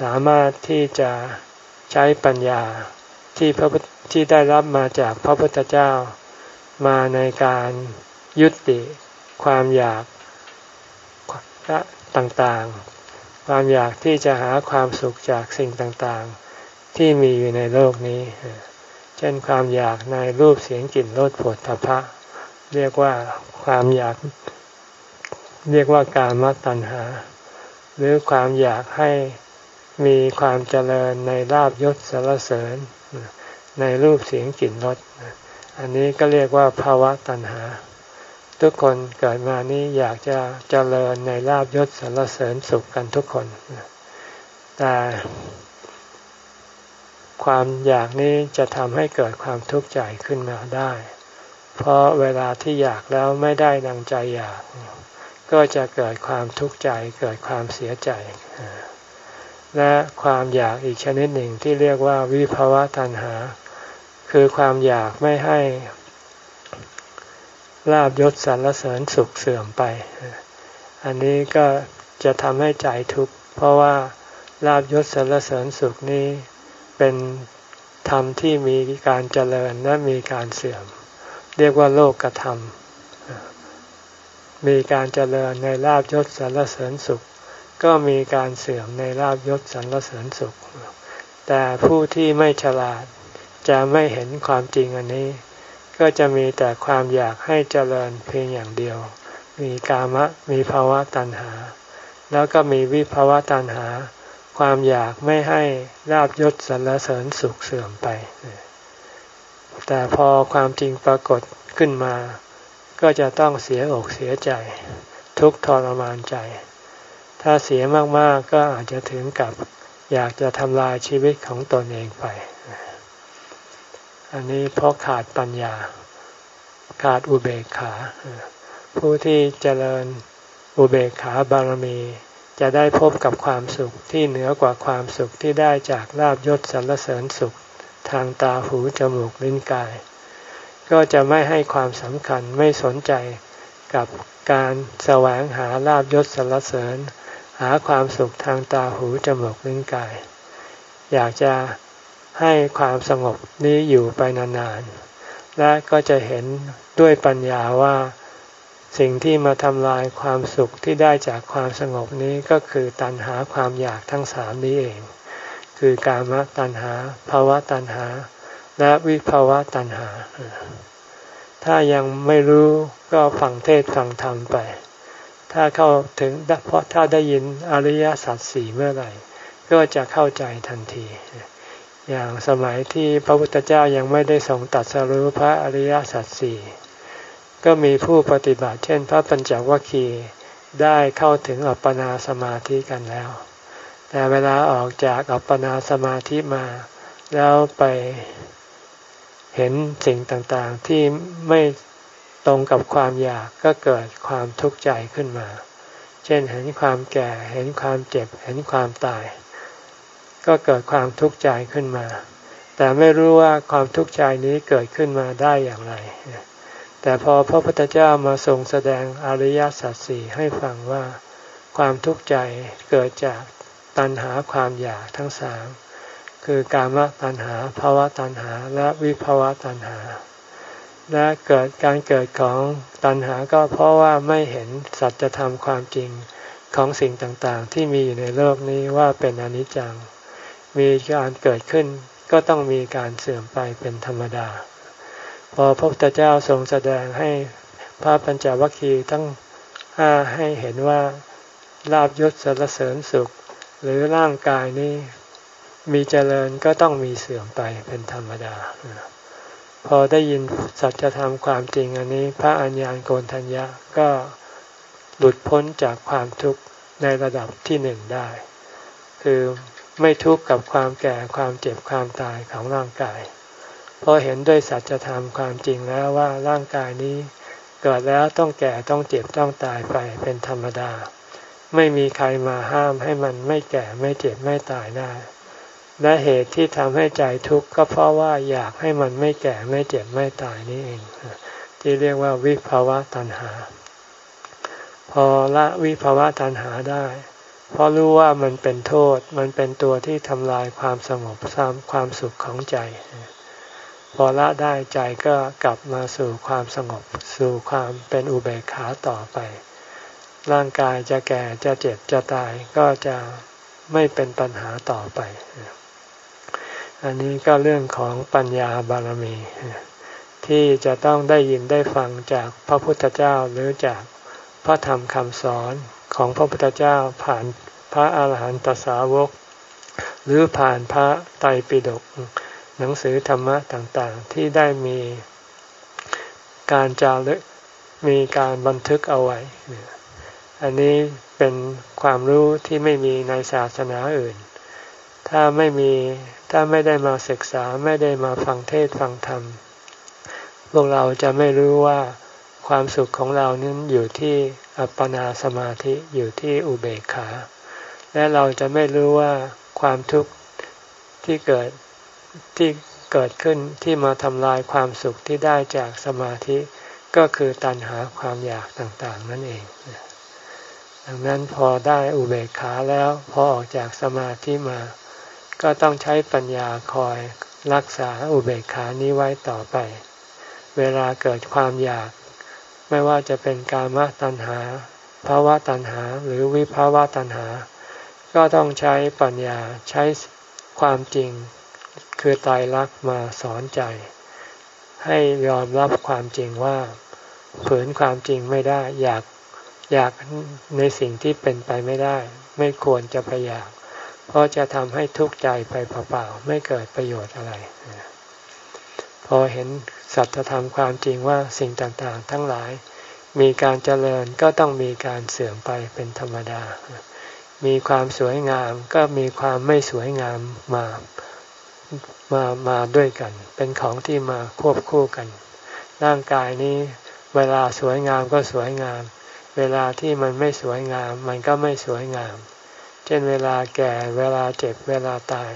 สามารถที่จะใช้ปัญญาที่พระที่ได้รับมาจากพระพุทธเจ้า มาในการยุติความอยากต่างๆ ความอยากที่จะหาความสุขจากสิ่งต่างๆ ที่มีอยู่ในโลกนี้ เช่นความอยากในรูปเสียงกลิ่นรสผลทพะ เรียกว่าความอยากเรียกว่าการมัตัณหา หรือความอยากให้มีความเจริญในลาบยศสารเสริญ ในรูปเสียงกลิ่นรส อันนี้ก็เรียกว่าภาวะตัณหา ทุกคนเกิดมานี้อยากจะเจริญในลาบยศสารเสริญสุขกันทุกคน แต่ความอยากนี้จะทำให้เกิดความทุกข์ใจขึ้นมาได้ เพราะเวลาที่อยากแล้วไม่ได้ดังใจอยาก ก็จะเกิดความทุกข์ใจเกิดความเสียใจ และความอยากอีกชนิดหนึ่งที่เรียกว่าวิภาวะตัณหา คือความอยากไม่ให้ลาบยศสรรเสริญสุขเสื่อมไป อันนี้ก็จะทำให้ใจทุกข์เพราะว่าลาบยศสรรเสริญสุขนี้เป็นธรรมที่มีการเจริญและมีการเสื่อม เรียกว่าโลกกระทำมีการเจริญในลาบยศสรรเสริญสุข ก็มีการเสื่อมในลาบยศสรรเสริญสุข แต่ผู้ที่ไม่ฉลาด จะไม่เห็นความจริงอันนี้ ก็จะมีแต่ความอยากให้เจริญเพียงอย่างเดียว มีกามะมีภาวะตัณหา แล้วก็มีวิภาวะตัณหา ความอยากไม่ให้ลาบยศสรรเสริญสุขเสื่อมไป แต่พอความจริงปรากฏขึ้นมา ก็จะต้องเสียอกเสียใจ ทุกทรมานใจ ถ้าเสียมากๆก็อาจจะถึงกับอยากจะทำลายชีวิตของตนเองไป อันนี้เพราะขาดปัญญา ขาดอุเบกขา ผู้ที่เจริญอุเบกขาบารมี จะได้พบกับความสุขที่เหนือกว่าความสุขที่ได้จากลาบยศสรรเสริญสุข ทางตาหูจมูกลิ้นกาย ก็จะไม่ให้ความสำคัญไม่สนใจกับการแสวงหาลาบยศสรรเสริญ หาความสุขทางตาหูจมูกลิ้นกาย อยากจะ ให้ความสงบนี้อยู่ไปนานๆ และก็จะเห็นด้วยปัญญาว่าสิ่งที่มาทำลายความสุขที่ได้จากความสงบนี้ก็คือตัณหาความอยากทั้งสามนี้เอง คือกามตัณหาภาวะตัณหา และวิภาวะตัณหา ถ้ายังไม่รู้ก็ฟังเทศฟังธรรมไป ถ้าเข้าถึงเพราะถ้าได้ยินอริยสัจสี่เมื่อไหร่ ก็จะเข้าใจทันที อย่างสมัยที่พระพุทธเจ้ายังไม่ได้ทรงตัดสรู้พระอริยสัจสี่ก็มีผู้ปฏิบัติ เช่น พระปัญจวัคคีย์ได้เข้าถึงอัปปนาสมาธิกันแล้ว แต่เวลาออกจากอัปปนาสมาธิมา แล้วไปเห็นสิ่งต่างๆที่ไม่ตรงกับความอยากก็เกิดความทุกข์ใจขึ้นมา เช่นเห็นความแก่ เห็นความเจ็บ เห็นความตาย ก็เกิดความทุกข์ใจขึ้นมา แต่ไม่รู้ว่าความทุกข์ใจนี้เกิดขึ้นมาได้อย่างไร แต่พอพระพุทธเจ้ามาทรงแสดงอริยสัจสี่ให้ฟังว่า ความทุกข์ใจเกิดจากตัณหาความอยากทั้งสามคือกามตัณหาภาวะตัณหาและวิภาวะตัณหา และเกิดการเกิดของตัณหาก็เพราะว่าไม่เห็นสัจธรรมความจริงของสิ่งต่างๆ ที่มีอยู่ในโลกนี้ว่าเป็นอนิจจัง มีการเกิดขึ้น ก็ต้องมีการเสื่อมไปเป็นธรรมดา พอพระพุทธเจ้าทรงแสดงให้พระปัญจวัคคีย์ทั้งห้าให้เห็นว่าลาบยศสรรเสริญสุข หรือร่างกายนี้มีเจริญก็ต้องมีเสื่อมไปเป็นธรรมดา พอได้ยินสัจธรรมความจริงอันนี้ พระอัญญาณโกนทัญญาก็หลุดพ้นจากความทุกข์ในระดับที่หนึ่งได้ คือ ไม่ทุกข์กับความแก่ความเจ็บความตายของร่างกาย เพอเห็นด้วยสัจธรรมความจริงแล้วว่าร่างกายนี้ เกิดแล้วต้องแก่ต้องเจ็บต้องตายไปเป็นธรรมดา ไม่มีใครมาห้ามให้มันไม่แก่ไม่เจ็บไม่ตายได้ และเหตุที่ทำให้ใจทุกข์ก็เพราะว่าอยากให้มันไม่แก่ไม่เจ็บไม่ตายนี่เอง ที่เรียกว่าวิภาวะตัณหา พอละวิภาวะตัณหาได้ เพราะรู้ว่ามันเป็นโทษ มันเป็นตัวที่ทำลายความสงบซ้ำความสุขของใจ พอละได้ใจก็กลับมาสู่ความสงบ สู่ความเป็นอุเบกขาต่อไป ร่างกายจะแก่จะเจ็บจะตายก็จะไม่เป็นปัญหาต่อไป อันนี้ก็เรื่องของปัญญาบารมี ที่จะต้องได้ยินได้ฟังจากพระพุทธเจ้าหรือจากพระธรรมคำสอน ของพระพุทธเจ้าผ่านพระอาหารหันตสาวก หรือผ่านพระไตรปิฎกหนังสือธรรมะต่างๆ ที่ได้มีการจารึกมีการบันทึกเอาไว้ อันนี้เป็นความรู้ที่ไม่มีในศาสนาอื่น ถ้าไม่มีถ้าไม่ได้มาศึกษาไม่ได้มาฟังเทศฟังธรรม พวกเราจะไม่รู้ว่าความสุขของเรานั้นอยู่ที่ อัปปนาสมาธิอยู่ที่อุเบกขา และเราจะไม่รู้ว่าความทุกข์ที่เกิดที่เกิดขึ้นที่มาทำลายความสุขที่ได้จากสมาธิก็คือตัณหาความอยากต่างๆ นั่นเอง ดังนั้นพอได้อุเบกขาแล้วพอออกจากสมาธิมา ก็ต้องใช้ปัญญาคอยรักษาอุเบกขานี้ไว้ต่อไป เวลาเกิดความอยาก ไม่ว่าจะเป็นกามตัณหาภาวะตัณหา หรือวิภาวะตัณหา ก็ต้องใช้ปัญญาใช้ความจริง คือตายรักมาสอนใจ ให้ยอมรับความจริงว่าฝืนความจริงไม่ได้ อยากอยากในสิ่งที่เป็นไปไม่ได้ ไม่ควรจะไปอยาก เพราะจะทำให้ทุกข์ใจไปเปล่าๆไม่เกิดประโยชน์อะไร พอเห็นสัจธรรมความจริงว่าสิ่งต่างๆ ทั้งหลาย มีการเจริญก็ต้องมีการเสื่อมไปเป็นธรรมดา มีความสวยงามก็มีความไม่สวยงามมามามาด้วยกัน เป็นของที่มาควบคู่กัน ร่างกายนี้เวลาสวยงามก็สวยงาม เวลาที่มันไม่สวยงาม มันก็ไม่สวยงาม เช่นเวลาแก่เวลาเจ็บเวลาตาย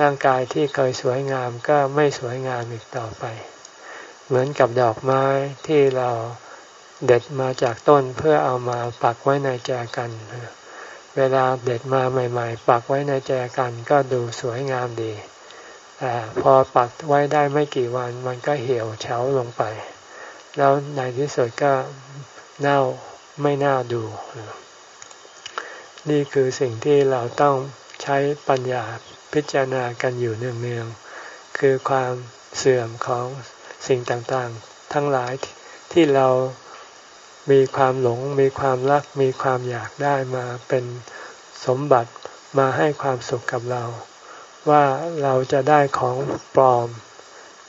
ร่างกายที่เคยสวยงามก็ไม่สวยงามอีกต่อไป เหมือนกับดอกไม้ที่เราเด็ดมาจากต้นเพื่อเอามาปักไว้ในแจกัน เวลาเด็ดมาใหม่ ๆ ปักไว้ในแจกันก็ดูสวยงามดีแต่พอปักไว้ได้ไม่กี่วันมันก็เหี่ยวเฉาลงไป แล้วในที่สุดก็เน่าไม่น่าดู นี่คือสิ่งที่เราต้องใช้ปัญญา พิจารณากันอยู่เนืองๆคือความเสื่อมของสิ่งต่างๆ ทั้งหลายที่เรามีความหลง มีความรัก มีความอยากได้มาเป็นสมบัติมาให้ความสุขกับเรา ว่าเราจะได้ของปลอม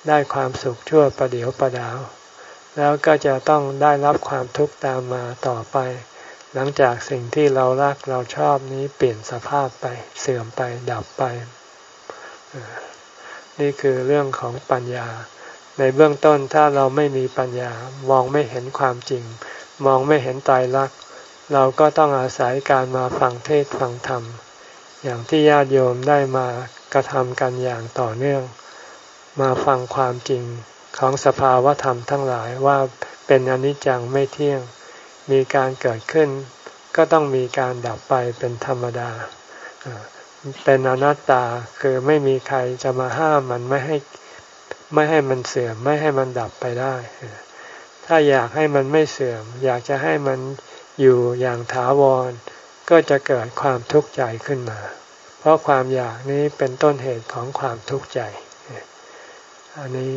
ได้ความสุขชั่วประเดียวประดาว แล้วก็จะต้องได้รับความทุกข์ตามมาต่อไป หลังจากสิ่งที่เรารักเราชอบนี้เปลี่ยนสภาพไปเสื่อมไปดับไป นี่คือเรื่องของปัญญา ในเบื้องต้นถ้าเราไม่มีปัญญามองไม่เห็นความจริง มองไม่เห็นตายรัก เราก็ต้องอาศัยการมาฟังเทศฟังธรรม อย่างที่ญาติโยมได้มากระทำกันอย่างต่อเนื่อง มาฟังความจริงของสภาวธรรมทั้งหลายว่าเป็นอนิจจังไม่เที่ยง มีการเกิดขึ้น ก็ต้องมีการดับไปเป็นธรรมดา เป็นอนัตตาคือไม่มีใครจะมาห้ามมันไม่ให้ไม่ให้มันเสื่อมไม่ให้มันดับไปได้ ถ้าอยากให้มันไม่เสื่อม อยากจะให้มันอยู่อย่างถาวร ก็จะเกิดความทุกข์ใจขึ้นมา เพราะความอยากนี้เป็นต้นเหตุของความทุกข์ใจ อันนี้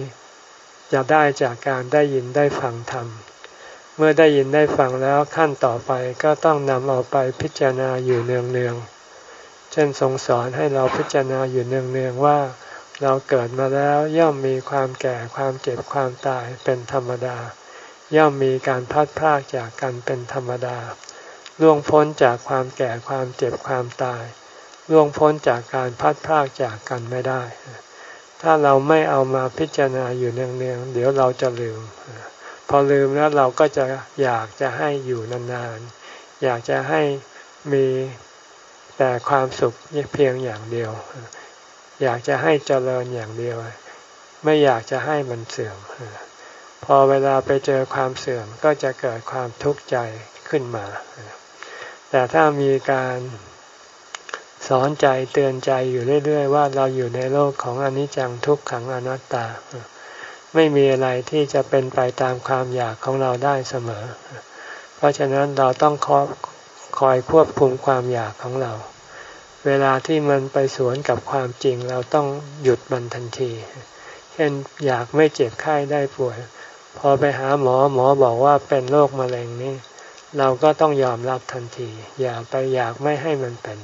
จะได้จากการได้ยินได้ฟังธรรม เมื่อได้ยินได้ฟังแล้วขั้นต่อไปก็ต้องนำเอาไปพิจารณาอยู่เนืองๆเช่นทรงสอนให้เราพิจารณาอยู่เนืองๆว่า เราเกิดมาแล้วย่อมมีความแก่ความเจ็บความตายเป็นธรรมดา ย่อมมีการพัดพรากจากกันเป็นธรรมดาล่วงพ้นจากความแก่ความเจ็บความตายล่วงพ้นจากการพัดพรากจากกันไม่ได้ ถ้าเราไม่เอามาพิจารณาอยู่เนืองๆเดี๋ยวเราจะลืม พอลืมแล้วเราก็จะอยากจะให้อยู่นานๆ อยากจะให้มีแต่ความสุขเพียงอย่างเดียว อยากจะให้เจริญอย่างเดียว ไม่อยากจะให้มันเสื่อม พอเวลาไปเจอความเสื่อมก็จะเกิดความทุกข์ใจขึ้นมา แต่ถ้ามีการสอนใจเตือนใจอยู่เรื่อย ๆ ว่าเราอยู่ในโลกของอนิจจังทุกขังอนัตตา ไม่มีอะไรที่จะเป็นไปตามความอยากของเราได้เสมอ เพราะฉะนั้นเราต้องคอยคอยควบคุมความอยากของเรา เวลาที่มันไปสวนกับความจริงเราต้องหยุดมันทันที เช่นอยากไม่เจ็บไข้ได้ป่วย พอไปหาหมอหมอบอกว่าเป็นโรคมะเร็งนี่เราก็ต้องยอมรับทันที อย่าไปอยากไม่ให้มันเป็น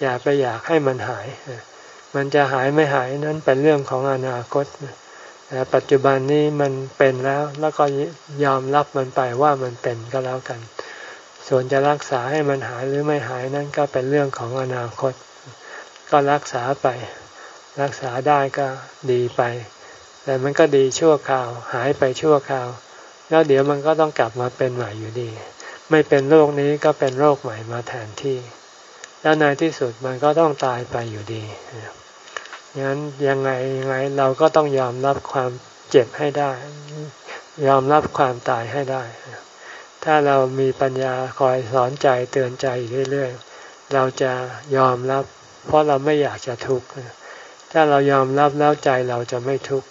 อย่าไปอยากให้มันหาย มันจะหายไม่หายนั้นเป็นเรื่องของอนาคต แต่ปัจจุบันนี้มันเป็นแล้ว แล้วก็ยอมรับมันไปว่ามันเป็นก็แล้วกัน ส่วนจะรักษาให้มันหายหรือไม่หายนั้นก็เป็นเรื่องของอนาคต ก็รักษาไป รักษาได้ก็ดีไป แต่มันก็ดีชั่วคราว หายไปชั่วคราว แล้วเดี๋ยวมันก็ต้องกลับมาเป็นใหม่อยู่ดี ไม่เป็นโรคนี้ก็เป็นโรคใหม่มาแทนที่ แล้วในที่สุดมันก็ต้องตายไปอยู่ดี งั้นยังไงยังไงเราก็ต้องยอมรับความเจ็บให้ได้ ยอมรับความตายให้ได้ ถ้าเรามีปัญญาคอยสอนใจเตือนใจเรื่อยๆ เราจะยอมรับ เพราะเราไม่อยากจะทุกข์ถ้าเรายอมรับแล้วใจเราจะไม่ทุกข์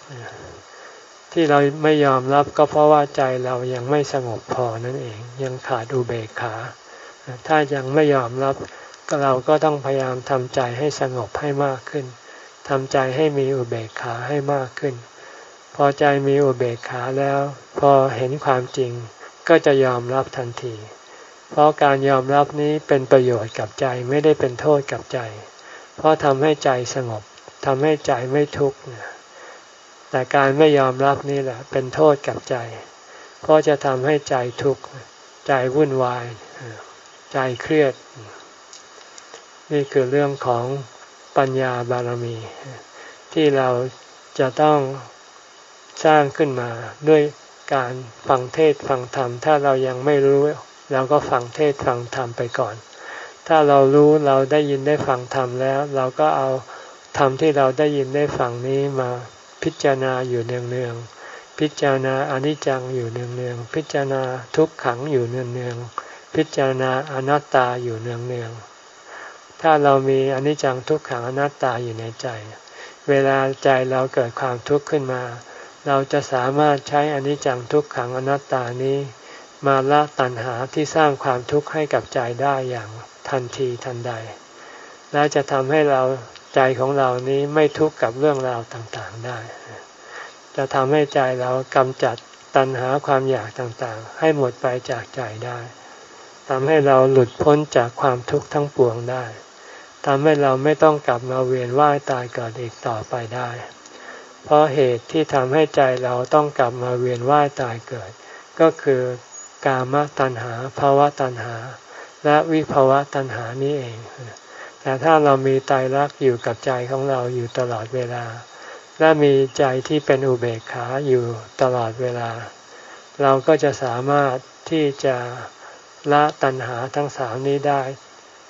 ที่เราไม่ยอมรับก็เพราะว่าใจเรายังไม่สงบพอนั่นเอง ยังขาดอุเบกขา ถ้ายังไม่ยอมรับก็เราก็ต้องพยายามทำใจให้สงบให้มากขึ้น ทำใจให้มีอุเบกขาให้มากขึ้น พอใจมีอุเบกขาแล้ว พอเห็นความจริงก็จะยอมรับทันที เพราะการยอมรับนี้เป็นประโยชน์กับใจไม่ได้เป็นโทษกับใจ เพราะทำให้ใจสงบทำให้ใจไม่ทุกข์แต่การไม่ยอมรับนี่แหละ เป็นโทษกับใจ เพราะจะทำให้ใจทุกข์ใจวุ่นวาย ใจเครียด นี่คือเรื่องของ ปัญญาบารมี ที่เราจะต้องสร้างขึ้นมาด้วยการฟังเทศฟังธรรม ถ้าเรายังไม่รู้เราก็ฟังเทศฟังธรรมไปก่อน ถ้าเรารู้เราได้ยินได้ฟังธรรมแล้ว เราก็เอาธรรมที่เราได้ยินได้ฟังนี้มาพิจารณาอยู่เนืองๆพิจารณาอนิจจังอยู่เนืองๆพิจารณาทุกขังอยู่เนืองๆพิจารณาอนัตตาอยู่เนือง ถ้าเรามีอนิจจังทุกขังอนัตตาอยู่ในใจ เวลาใจเราเกิดความทุกข์ขึ้นมา เราจะสามารถใช้อนิจจังทุกขังอนัตตานี้ มาละตัณหาที่สร้างความทุกข์ให้กับใจได้อย่างทันทีทันใด และจะทำให้เราใจของเรานี้ไม่ทุกข์กับเรื่องราวต่างๆได้ จะทำให้ใจเรากำจัดตัณหาความอยากต่างๆ ให้หมดไปจากใจได้ทำให้เราหลุดพ้นจากความทุกข์ทั้งปวงได้ ทำให้เราไม่ต้องกลับมาเวียนว่ายตายเกิดอีกต่อไปได้ เพราะเหตุที่ทำให้ใจเราต้องกลับมาเวียนว่ายตายเกิด ก็คือกามตัณหาภาวะตัณหา และวิภาวะตัณหานี้เอง แต่ถ้าเรามีตายรักอยู่กับใจของเราอยู่ตลอดเวลา และมีใจที่เป็นอุเบกขาอยู่ตลอดเวลา เราก็จะสามารถที่จะละตัณหาทั้งสามนี้ได้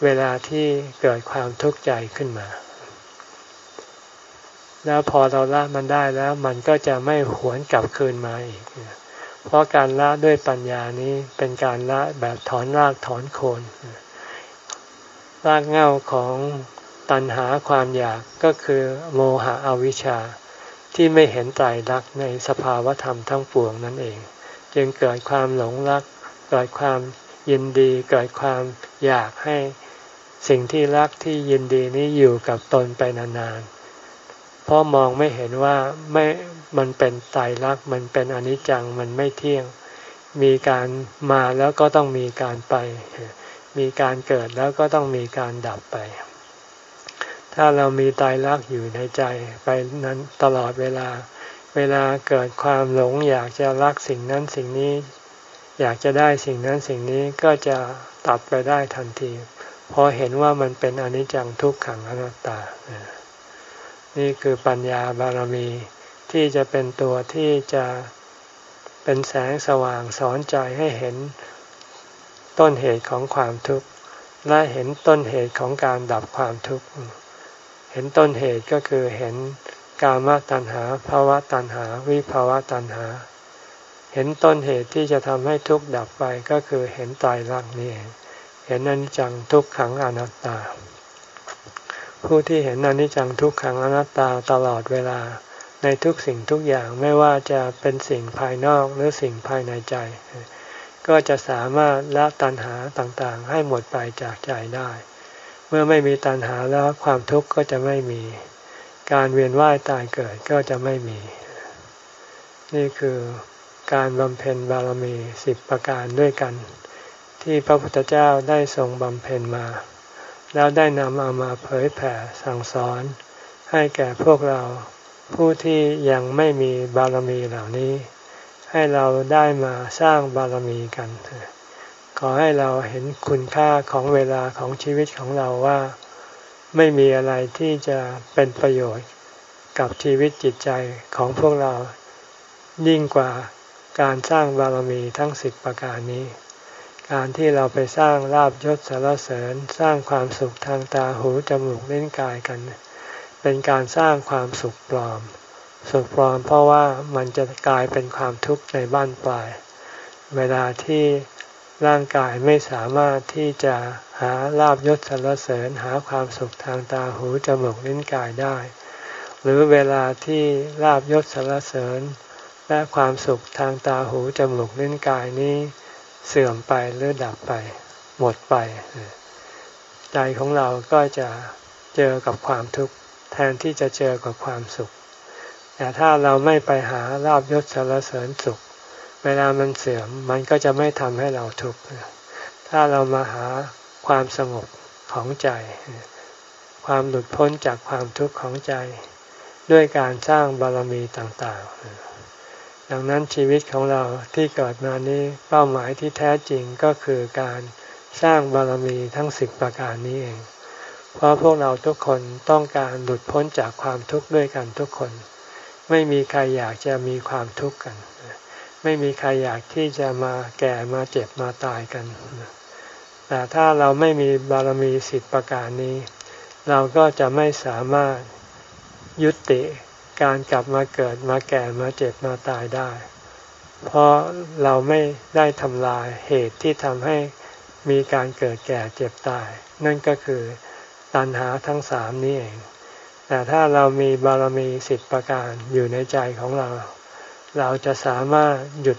เวลาที่เกิดความทุกข์ใจขึ้นมา แล้วพอเราละมันได้แล้วมันก็จะไม่หวนกลับคืนมาอีก เพราะการละด้วยปัญญานี้เป็นการละแบบถอนรากถอนโคนรากเง้าของตัณหาความอยากก็คือโมหะอวิชชาที่ไม่เห็นใจรักในสภาวธรรมทั้งปวงนั่นเอง จึงเกิดความหลงรัก เกิดความยินดี เกิดความอยากให้ สิ่งที่รักที่ยินดีนี้อยู่กับตนไปนานๆ เพราะมองไม่เห็นว่าไม่มันเป็นตายรักมันเป็นอนิจจังมันไม่เที่ยง มีการมาแล้วก็ต้องมีการไป มีการเกิดแล้วก็ต้องมีการดับไป ถ้าเรามีตายรักอยู่ในใจไปนั้นตลอดเวลา เวลาเกิดความหลงอยากจะรักสิ่งนั้นสิ่งนี้ อยากจะได้สิ่งนั้นสิ่งนี้ก็จะตัดไปได้ทันที พราะเห็นว่ามันเป็นอนิจจังทุกขังอนัตตา นี่คือปัญญาบารมีที่จะเป็นตัวที่จะเป็นแสงสว่างสอนใจให้เห็นต้นเหตุของความทุกข์และเห็นต้นเหตุของการดับความทุกข์ เห็นต้นเหตุก็คือเห็นกามตัณหาภาวะตัณหา วิภาวะตัณหา เห็นต้นเหตุที่จะทำให้ทุกข์ดับไปก็คือเห็นตายรักนี่เเห็นอนิจจังทุกขังอนัตตา ผู้ที่เห็นอนิจจังทุกขังอนัตตาตลอดเวลา ในทุกสิ่งทุกอย่างไม่ว่าจะเป็นสิ่งภายนอกหรือสิ่งภายในใจ ก็จะสามารถละตัณหาต่างๆ ให้หมดไปจากใจได้ เมื่อไม่มีตัณหาแล้วความทุกข์ก็จะไม่มี การเวียนว่ายตายเกิดก็จะไม่มี นี่คือการบำเพ็ญบารมีสิบประการด้วยกัน ที่พระพุทธเจ้าได้ทรงบำเพ็ญมา แล้วได้นำเอามาเผยแผ่สั่งสอน ให้แก่พวกเราผู้ที่ยังไม่มีบารมีเหล่านี้ ให้เราได้มาสร้างบารมีกันขอให้เราเห็นคุณค่าของเวลาของชีวิตของเราว่า ไม่มีอะไรที่จะเป็นประโยชน์กับชีวิตจิตใจของพวกเรายิ่งกว่าการสร้างบารมีทั้งสิบประการนี้ การที่เราไปสร้างลาบยศสารเสริญ สร้างความสุขทางตาหูจมูกเล่นกายกัน เป็นการสร้างความสุขปลอม สุขปลอมเพราะว่ามันจะกลายเป็นความทุกข์ในบ้านปลาย เวลาที่ร่างกายไม่สามารถที่จะหาลาบยศสารเสริญ หาความสุขทางตาหูจมูกเล่นกายได้ หรือเวลาที่ลาบยศสารเสริญ และความสุขทางตาหูจมูกลิ้นกายนี้ เสื่อมไปหรือดับไป หมดไป ใจของเราก็จะเจอกับความทุกข์แทนที่จะเจอกับความสุข แต่ถ้าเราไม่ไปหาลาบยศสารเสริญสุข เวลามันเสื่อมมันก็จะไม่ทำให้เราทุกข์ถ้าเรามาหาความสงบของใจ ความหลุดพ้นจากความทุกข์ของใจ ด้วยการสร้างบารมีต่างๆ ดังนั้นชีวิตของเราที่เกิดมานี้เป้าหมายที่แท้จริงก็คือการสร้างบารมีทั้งสิบประการนี้เอง เพราะพวกเราทุกคนต้องการหลุดพ้นจากความทุกข์ด้วยกันทุกคน ไม่มีใครอยากจะมีความทุกข์กัน ไม่มีใครอยากที่จะมาแก่มาเจ็บมาตายกัน แต่ถ้าเราไม่มีบารมีสิบประการนี้ เราก็จะไม่สามารถยุติ การกลับมาเกิดมาแก่มาเจ็บมาตายได้ เพราะเราไม่ได้ทำลายเหตุที่ทำให้มีการเกิดแก่เจ็บตาย นั่นก็คือตัณหาทั้งสามนี้เอง แต่ถ้าเรามีบารมีสิบประการอยู่ในใจของเรา เราจะสามารถหยุด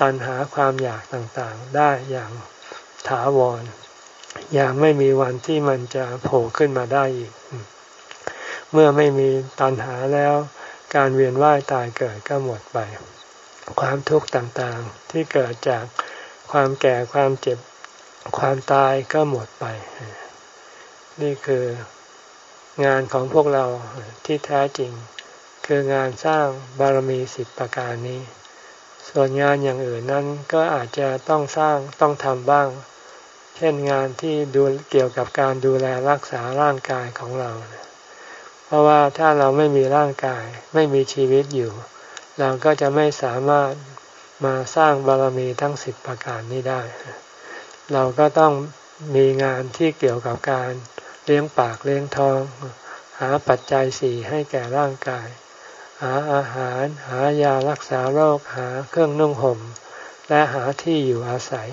ตัณหาความอยากต่างๆ ได้อย่างถาวร อย่างไม่มีวันที่มันจะโผล่ขึ้นมาได้อีก เมื่อไม่มีตัณหาแล้ว การเวียนว่ายตายเกิดก็หมดไป ความทุกข์ต่างๆที่เกิดจากความแก่ความเจ็บความตายก็หมดไป นี่คืองานของพวกเราที่แท้จริง คืองานสร้างบารมีสิบประการนี้ ส่วนงานอย่างอื่นนั้นก็อาจจะต้องสร้างต้องทำบ้าง เช่นงานที่ดูเกี่ยวกับการดูแลรักษาร่างกายของเรา เพราะว่าถ้าเราไม่มีร่างกายไม่มีชีวิตอยู่ เราก็จะไม่สามารถมาสร้างบารมีทั้งสิบประการนี้ได้ เราก็ต้องมีงานที่เกี่ยวกับการเลี้ยงปากเลี้ยงท้อง หาปัจจัยสี่ให้แก่ร่างกาย หาอาหาร หายารักษาโรคหาเครื่องนุ่งห่ม และหาที่อยู่อาศัย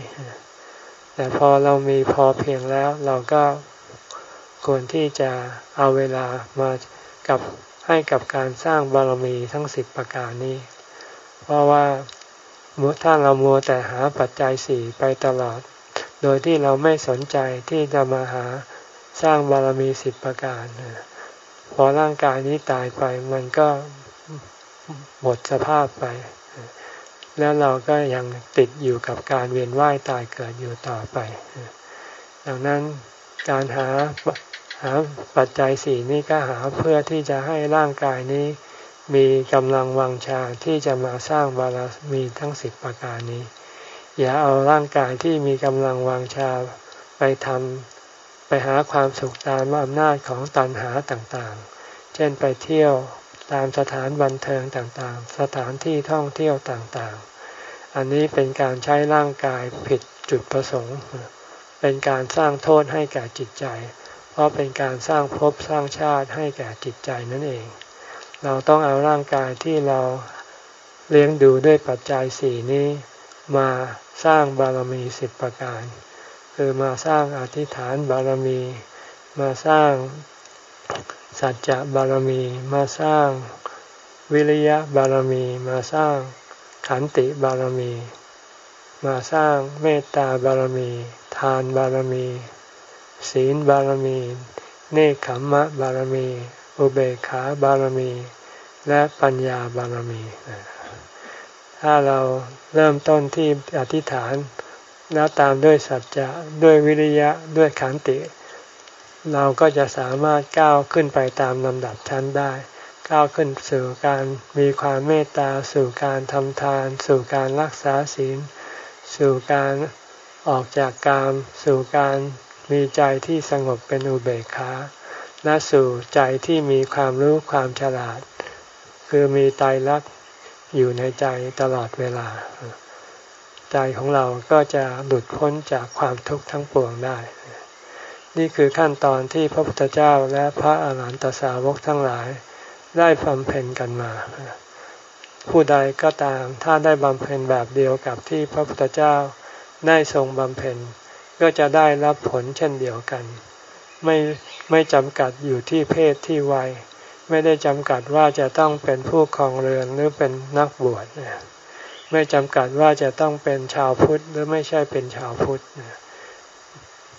แต่พอเรามีพอเพียงแล้วเราก็ ควรที่จะเอาเวลามากับให้กับการสร้างบารมีทั้งสิบประการนี้ เพราะว่าถ้าเรามัวแต่หาปัจจัยสี่ไปตลอด โดยที่เราไม่สนใจที่จะมาหาสร้างบารมีสิบประการพอร่างกายนี้ตายไปมันก็หมดสภาพไป แล้วเราก็ยังติดอยู่กับการเวียนว่ายตายเกิดอยู่ต่อไป ดังนั้น การหาหาปัจจัยสี่นี้ก็หาเพื่อที่จะให้ร่างกายนี้ มีกำลังวังชาที่จะมาสร้างบารมีทั้งสิบประการนี้ อย่าเอาร่างกายที่มีกำลังวางชาไปทำไปหาความสุขตามอำนาจของตันหาต่างๆ เช่นไปเที่ยวตามสถานบันเทิงต่างๆ สถานที่ท่องเที่ยวต่างๆ อันนี้เป็นการใช้ร่างกายผิดจุดประสงค์ เป็นการสร้างโทษให้แก่จิตใจ เพราะเป็นการสร้างภพสร้างชาติให้แก่จิตใจนั่นเอง เราต้องเอาร่างกายที่เราเลี้ยงดูด้วยปัจจัยสี่นี้มาสร้างบารมีสิบประการ คือมาสร้างอธิษฐานบารมี มาสร้างสัจจะบารมี มาสร้างวิริยะบารมี มาสร้างขันติบารมี มาสร้างเมตตาบารมี ทานบารมี ศีลบารมี เนคขมมะบารมี อุเบกขาบารมี และปัญญาบารมี ถ้าเราเริ่มต้นที่อธิษฐาน แล้วตามด้วยสัจจะด้วยวิริยะด้วยขันติ เราก็จะสามารถก้าวขึ้นไปตามลำดับชั้นได้ก้าวขึ้นสู่การมีความเมตตาสู่การทำทาน สู่การรักษาศีล สู่การ ออกจากกามสู่การมีใจที่สงบเป็นอุเบกขาและสู่ใจที่มีความรู้ความฉลาด คือมีไตรลักษณ์อยู่ในใจตลอดเวลา ใจของเราก็จะหลุดพ้นจากความทุกข์ทั้งปวงได้ นี่คือขั้นตอนที่พระพุทธเจ้าและพระอาหารหันตสาวกทั้งหลาย ได้บำเพ็ญกันมา ผู้ใดก็ตามถ้าได้บำเพ็ญแบบเดียวกับที่พระพุทธเจ้า ได้ทรงบำเพ็ญ ก็จะได้รับผลเช่นเดียวกัน ไม่ไม่จำกัดอยู่ที่เพศที่วัย ไม่ได้จำกัดว่าจะต้องเป็นผู้ครองเรือนหรือเป็นนักบวชไม่จำกัดว่าจะต้องเป็นชาวพุทธหรือไม่ใช่เป็นชาวพุทธ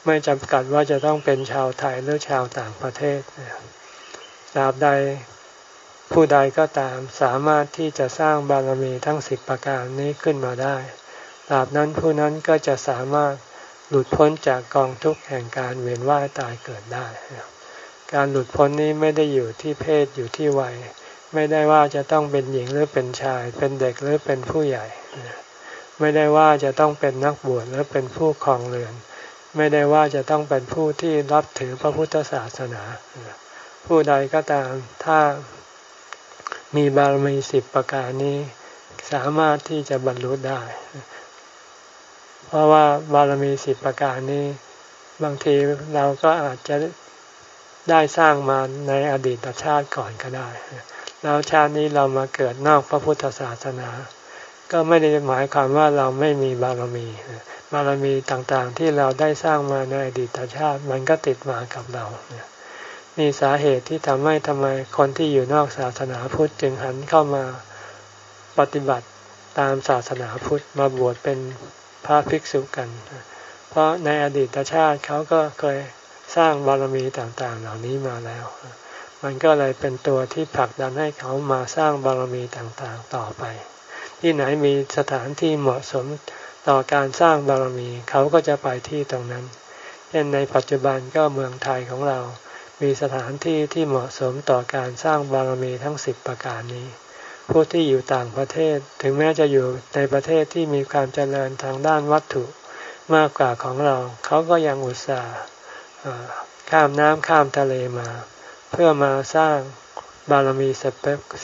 ไม่จำกัดว่าจะต้องเป็นชาวไทยหรือชาวต่างประเทศตราบใดผู้ใดก็ตามสามารถที่จะสร้างบารมีทั้งสิบประการนี้ขึ้นมาได้ ตราบนั้นผู้นั้นก็จะสามารถหลุดพ้นจากกองทุกข์แห่งการเวียนว่ายตายเกิดได้ การหลุดพ้นนี้ไม่ได้อยู่ที่เพศอยู่ที่วัย ไม่ได้ว่าจะต้องเป็นหญิงหรือเป็นชาย เป็นเด็กหรือเป็นผู้ใหญ่ ไม่ได้ว่าจะต้องเป็นนักบวชหรือเป็นผู้ครองเรือน ไม่ได้ว่าจะต้องเป็นผู้ที่รับถือพระพุทธศาสนา ผู้ใดก็ตามถ้ามีบารมีสิบประการนี้ สามารถที่จะบรรลุได้ เพราะว่าบารมีสิบประการนี้ บางทีเราก็อาจจะได้สร้างมาในอดีตชาติก่อนก็ได้ แล้วชาตินี้เรามาเกิดนอกพระพุทธศาสนา ก็ไม่ได้หมายความว่าเราไม่มีบารมี บารมีต่างๆที่เราได้สร้างมาในอดีตชาติ มันก็ติดมากับเรานี่สาเหตุที่ทำให้ทำไมคนที่อยู่นอกศาสนาพุทธจึงหันเข้ามาปฏิบัติตามศาสนาพุทธมาบวชเป็น พระภิกษุกัน เพราะในอดีตชาติเขาก็เคยสร้างบารมีต่างๆ เหล่านี้มาแล้ว มันก็เลยเป็นตัวที่ผลักดันให้เขามาสร้างบารมีต่างๆต่อไป ที่ไหนมีสถานที่เหมาะสมต่อการสร้างบารมีเขาก็จะไปที่ตรงนั้น เช่นในปัจจุบันก็เมืองไทยของเรา มีสถานที่ที่เหมาะสมต่อการสร้างบารมีทั้งสิบประการนี้ ผู้ที่อยู่ต่างประเทศ ถึงแม้จะอยู่ในประเทศที่มีความเจริญทางด้านวัตถุมากกว่าของเรา เขาก็ยังอุตส่าห์ข้ามน้ำข้ามทะเลมา เพื่อมาสร้างบารมี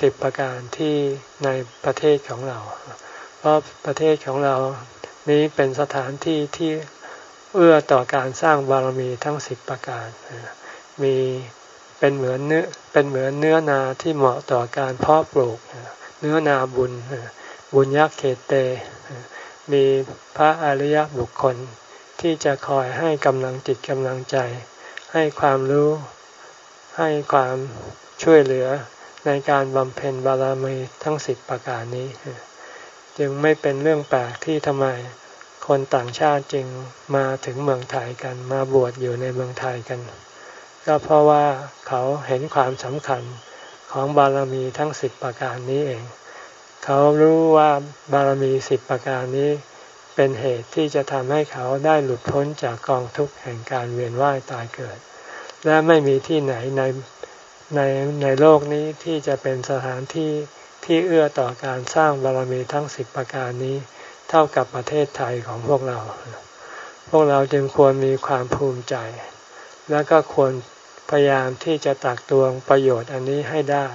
สิบประการที่ในประเทศของเรา เพราะประเทศของเรานี้เป็นสถานที่ที่เอื้อต่อการสร้างบารมีทั้งสิบประการ มี เป็นเหมือนเนื้อเป็นเหมือนเนื้อนาที่เหมาะต่อการเพาะปลูก เนื้อนาบุญ บุญยักษ์เขตเต มีพระอริยบุคคลที่จะคอยให้กำลังจิตกำลังใจ ให้ความรู้ ให้ความช่วยเหลือในการบำเพ็ญบารมีทั้งสิบประการนี้ จึงไม่เป็นเรื่องแปลกที่ทำไมคนต่างชาติจึงมาถึงเมืองไทยกันมาบวชอยู่ในเมืองไทยกัน ก็เพราะว่าเขาเห็นความสำคัญของบารมีทั้งสิบประการนี้เอง เขารู้ว่าบารมีสิบประการนี้ เป็นเหตุที่จะทำให้เขาได้หลุดพ้นจากกองทุกข์แห่งการเวียนว่ายตายเกิด และไม่มีที่ไหนในในในโลกนี้ที่จะเป็นสถานที่ที่เอื้อต่อการสร้างบารมีทั้งสิบประการนี้ เท่ากับประเทศไทยของพวกเรา พวกเราจึงควรมีความภูมิใจ และก็ควร พยายามที่จะตักตวงประโยชน์อันนี้ให้ได้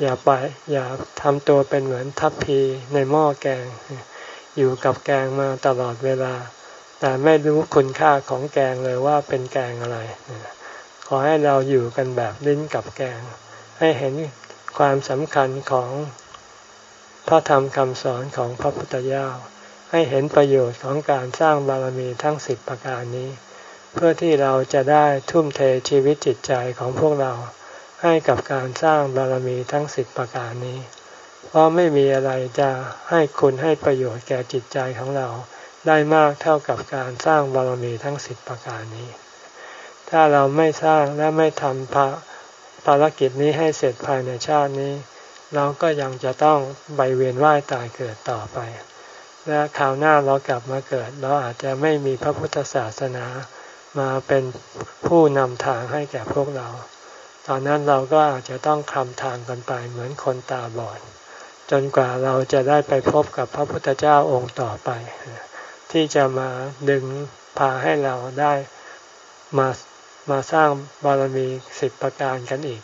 อย่าไปอย่าทำตัวเป็นเหมือนทัพพีในหม้อแกง อยู่กับแกงมาตลอดเวลา แต่ไม่รู้คุณค่าของแกงเลยว่าเป็นแกงอะไร ขอให้เราอยู่กันแบบลิ้นกับแกง ให้เห็นความสำคัญของพระธรรมคำสอนของพระพุทธเจ้าให้เห็นประโยชน์ของการสร้างบารมีทั้งสิบประการนี้ เพื่อที่เราจะได้ทุ่มเทชีวิตจิตใจของพวกเราให้กับการสร้างบารมีทั้งสิบประการนี้ เพราะไม่มีอะไรจะให้คุณให้ประโยชน์แก่จิตใจของเราได้มากเท่ากับการสร้างบารมีทั้งสิบประการนี้ ถ้าเราไม่สร้างและไม่ทำภาภารกิจนี้ให้เสร็จภายในชาตินี้ เราก็ยังจะต้องใบเวียนว่ายตายเกิดต่อไป และคราวหน้าเรากลับมาเกิด เราอาจจะไม่มีพระพุทธศาสนา มาเป็นผู้นำทางให้แก่พวกเรา ตอนนั้นเราก็อาจจะต้องคลำทางกันไปเหมือนคนตาบอด จนกว่าเราจะได้ไปพบกับพระพุทธเจ้าองค์ต่อไป ที่จะมาดึงพาให้เราได้มามาสร้างบารมีสิบประการกันอีก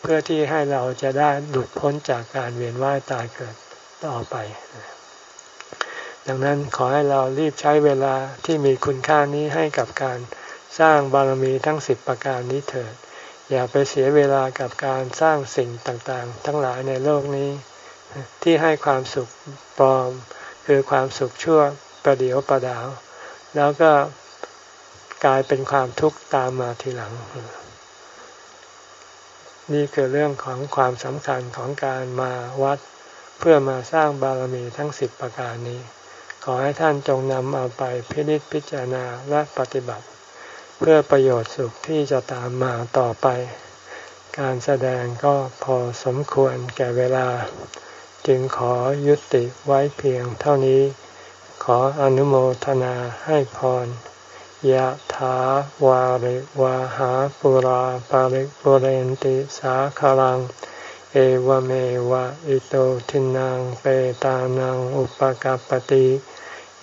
เพื่อที่ให้เราจะได้หลุดพ้นจากการเวียนว่ายตายเกิดต่อไป ดังนั้นขอให้เรารีบใช้เวลาที่มีคุณค่านี้ให้กับการสร้างบารมีทั้งสิบประการนี้เถิด อย่าไปเสียเวลากับการสร้างสิ่งต่างๆ ทั้งหลายในโลกนี้ ที่ให้ความสุขปลอม คือความสุขชั่วประเดียวประดาว แล้วก็กลายเป็นความทุกข์ตามมาทีหลัง นี่คือเรื่องของความสำคัญของการมาวัดเพื่อมาสร้างบารมีทั้งสิบประการนี้ ขอให้ท่านจงนำเอาไปพินิจพิจารณาและปฏิบัติ เพื่อประโยชน์สุขที่จะตามมาต่อไป การแสดงก็พอสมควรแก่เวลา จึงขอยุติไว้เพียงเท่านี้ ขออนุโมทนาให้พรยะถาวาริวาหาปุราปาริปุเรนติสาคารัง เอวเมวะอิโตทินังเปตานังอุปกาปติ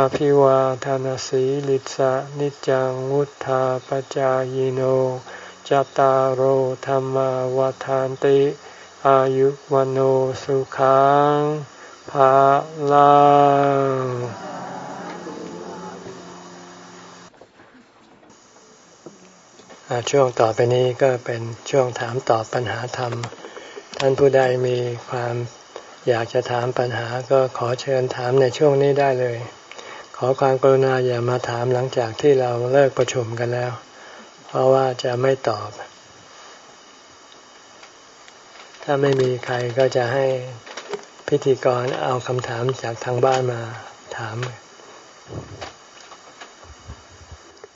อภิวาทานสีลิสะนิจังวุธาปจายโนจตารโหธรรมวาทานติ อายุวันสุขังภาลังช่วงต่อไปนี้ก็เป็นช่วงถามตอบปัญหาธรรม ท่านผู้ใดมีความอยากจะถามปัญหาก็ขอเชิญถามในช่วงนี้ได้เลย ขอความกรุณาอย่ามาถามหลังจากที่เราเลิกประชุมกันแล้ว เพราะว่าจะไม่ตอบ ถ้าไม่มีใครก็จะให้พิธีกรเอาคำถามจากทางบ้านมาถาม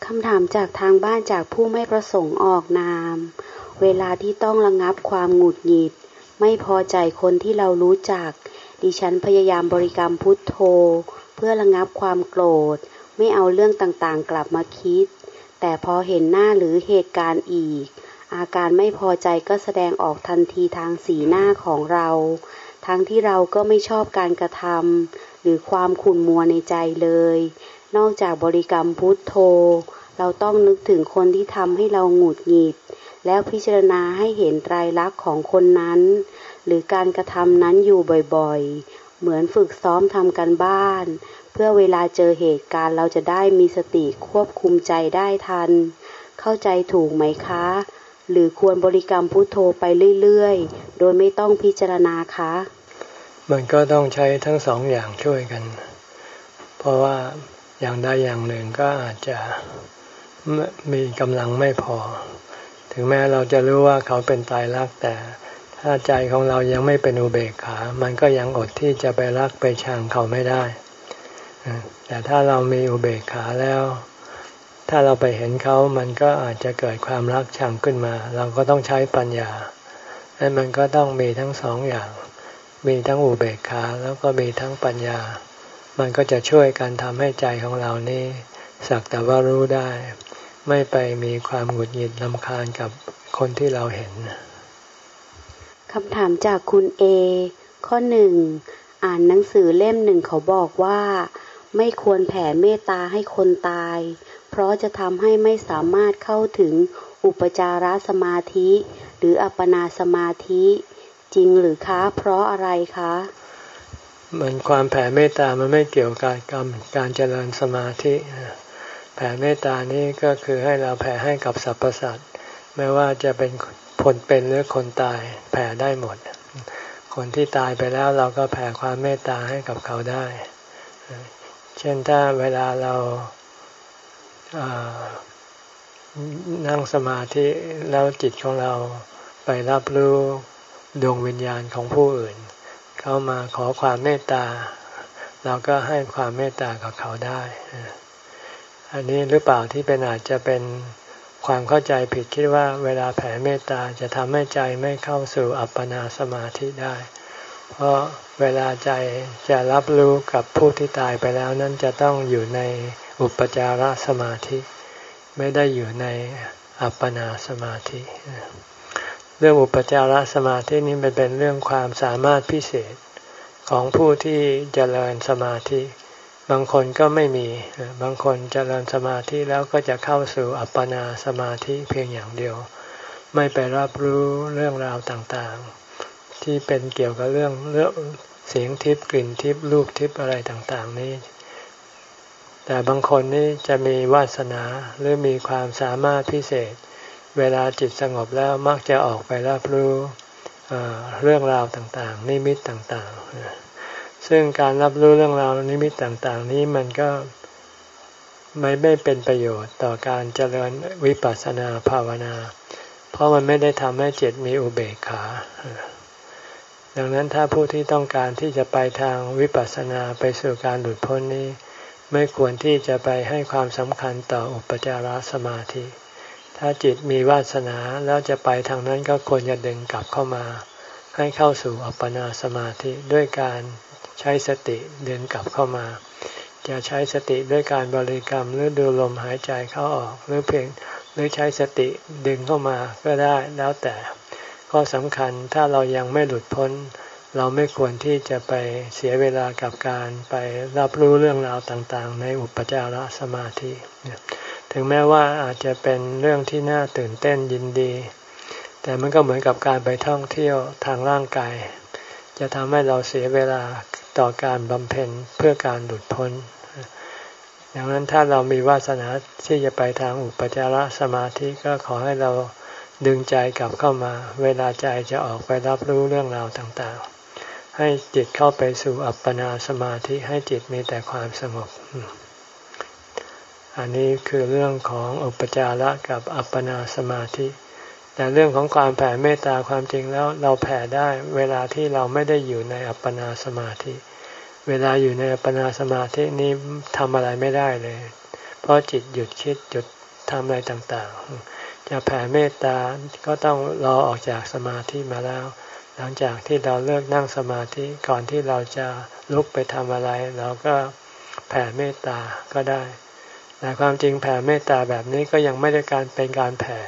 คำถามจากทางบ้านจากผู้ไม่ประสงค์ออกนาม เวลาที่ต้องระงงับความหงุดหงิด ไม่พอใจคนที่เรารู้จัก ดิฉันพยายามบริกรรมพุทโธ เพื่อระงงับความโกรธ ไม่เอาเรื่องต่างๆ กลับมาคิด แต่พอเห็นหน้าหรือเหตุการณ์อีก อาการไม่พอใจก็แสดงออกทันทีทางสีหน้าของเรา ทั้งที่เราก็ไม่ชอบการกระทำหรือความขุ่นมัวในใจเลย นอกจากบริกรรมพุทโธ เราต้องนึกถึงคนที่ทำให้เราหงุดหงิด แล้วพิจารณาให้เห็นไตรลักษณ์ของคนนั้น หรือการกระทำนั้นอยู่บ่อยๆ เหมือนฝึกซ้อมทำกันบ้าน เพื่อเวลาเจอเหตุการณ์เราจะได้มีสติควบคุมใจได้ทัน เข้าใจถูกไหมคะ หรือควรบริกรรมพุทโธไปเรื่อยๆ โดยไม่ต้องพิจารณาคะ มันก็ต้องใช้ทั้งสองอย่างช่วยกัน เพราะว่าอย่างใดอย่างหนึ่งก็อาจจะมีกำลังไม่พอ ถึงแม้เราจะรู้ว่าเขาเป็นตายรักแต่ ถ้าใจของเรายังไม่เป็นอุเบกขา มันก็ยังอดที่จะไปรักไปชังเขาไม่ได้ แต่ถ้าเรามีอุเบกขาแล้ว ถ้าเราไปเห็นเขามันก็อาจจะเกิดความรักชังขึ้นมา เราก็ต้องใช้ปัญญาและมันก็ต้องมีทั้งสองอย่าง มีทั้งอุเบกขาแล้วก็มีทั้งปัญญา มันก็จะช่วยกันทำให้ใจของเรานี่สักแต่ว่ารู้ได้ ไม่ไปมีความหงุดหงิดลำคาญกับคนที่เราเห็น คำถามจากคุณเอ ข้อหนึ่ง อ่านหนังสือเล่มหนึ่งเขาบอกว่า ไม่ควรแผ่เมตตาให้คนตาย เพราะจะทำให้ไม่สามารถเข้าถึงอุปจารสมาธิ หรืออัปปนาสมาธิ จริงหรือคะ เพราะอะไรคะ มันความแผ่เมตตามันไม่เกี่ยวกับการมการเจริญสมาธิ แผ่เมตตานี้ก็คือให้เราแผ่ให้กับสรรพสัตว์ไม่ว่าจะเป็น คนเป็นหรือคนตายแผ่ได้หมด คนที่ตายไปแล้วเราก็แผ่ความเมตตาให้กับเขาได้ เช่นถ้าเวลาเรานั่งสมาธิแล้วจิตของเราไปรับรู้ดวงวิญญาณของผู้อื่น เขามาขอความเมตตา เราก็ให้ความเมตตากับเขาได้ อันนี้หรือเปล่าที่เป็นอาจจะเป็น ความเข้าใจผิดคิดว่าเวลาแผ่เมตตาจะทำให้ใจไม่เข้าสู่อัปปนาสมาธิได้ เพราะเวลาใจจะรับรู้กับผู้ที่ตายไปแล้วนั้นจะต้องอยู่ในอุปจารสมาธิ ไม่ได้อยู่ในอัปปนาสมาธิ เรื่องอุปจารสมาธินี้เป็นเรื่องความสามารถพิเศษของผู้ที่เจริญสมาธิ บางคนก็ไม่มี บางคนจเจริญสมาธิแล้วก็จะเข้าสู่อัปปนาสมาธิเพียงอย่างเดียว ไม่ไปรับรู้เรื่องราวต่างๆ ที่เป็นเกี่ยวกับเรื่องเรื่องเสียงทิพย์กลิ่นทิพย์รูปทิพย์อะไรต่างๆ นี้ แต่บางคนนี่จะมีวาสนาหรือมีความสามารถพิเศษ เวลาจิตสงบแล้วมักจะออกไปรับรู้เรื่องราวต่างๆ นิมิตต่างๆ ซึ่งการรับรู้เรื่องราวนิมิตต่างๆ นี้มันก็ไม่ไม่เป็นประโยชน์ต่อการเจริญวิปัสสนาภาวนา เพราะมันไม่ได้ทำให้จิตมีอุเบกขา ดังนั้นถ้าผู้ที่ต้องการที่จะไปทางวิปัสสนาไปสู่การหลุดพ้นนี้ ไม่ควรที่จะไปให้ความสำคัญต่ออุปจารสมาธิ ถ้าจิตมีวาสนาแล้วจะไปทางนั้นก็ควรจะดึงกลับเข้ามา ให้เข้าสู่อัปปนาสมาธิด้วยการ ใช้สติเดินกลับเข้ามา จะใช้สติด้วยการบริกรรมหรือดูลมหายใจเข้าออกหรือเพียงหรือใช้สติดึงเข้ามาก็ได้แล้วแต่ ข้อสำคัญถ้าเรายังไม่หลุดพ้น เราไม่ควรที่จะไปเสียเวลากับการไปรับรู้เรื่องราวต่างๆ ในอุปจารสมาธิถึงแม้ว่าอาจจะเป็นเรื่องที่น่าตื่นเต้นยินดี แต่มันก็เหมือนกับการไปท่องเที่ยวทางร่างกาย จะทำให้เราเสียเวลา ต่อการบำเพ็ญเพื่อการหลุดพ้น ดังนั้นถ้าเรามีวาสนาที่จะไปทางอุปจารสมาธิก็ขอให้เราดึงใจกลับเข้ามา เวลาใจจะออกไปรับรู้เรื่องราวต่างๆ ให้จิตเข้าไปสู่อัปปนาสมาธิให้จิตมีแต่ความสงบ อันนี้คือเรื่องของอุปจาระกับอัปปนาสมาธิ แต่เรื่องของความแผ่เมตตาความจริงแล้วเราแผ่ได้เวลาที่เราไม่ได้อยู่ในอัปปนาสมาธิ เวลาอยู่ในอัปปนาสมาธินี้ทำอะไรไม่ได้เลย เพราะจิตหยุดคิดหยุดทำอะไรต่างๆ จะแผ่เมตตาก็ต้องรอออกจากสมาธิมาแล้ว หลังจากที่เราเลิกนั่งสมาธิก่อนที่เราจะลุกไปทำอะไร เราก็แผ่เมตตาก็ได้แต่ความจริงแผ่เมตตาแบบนี้ก็ยังไม่ได้การเป็นการแผ่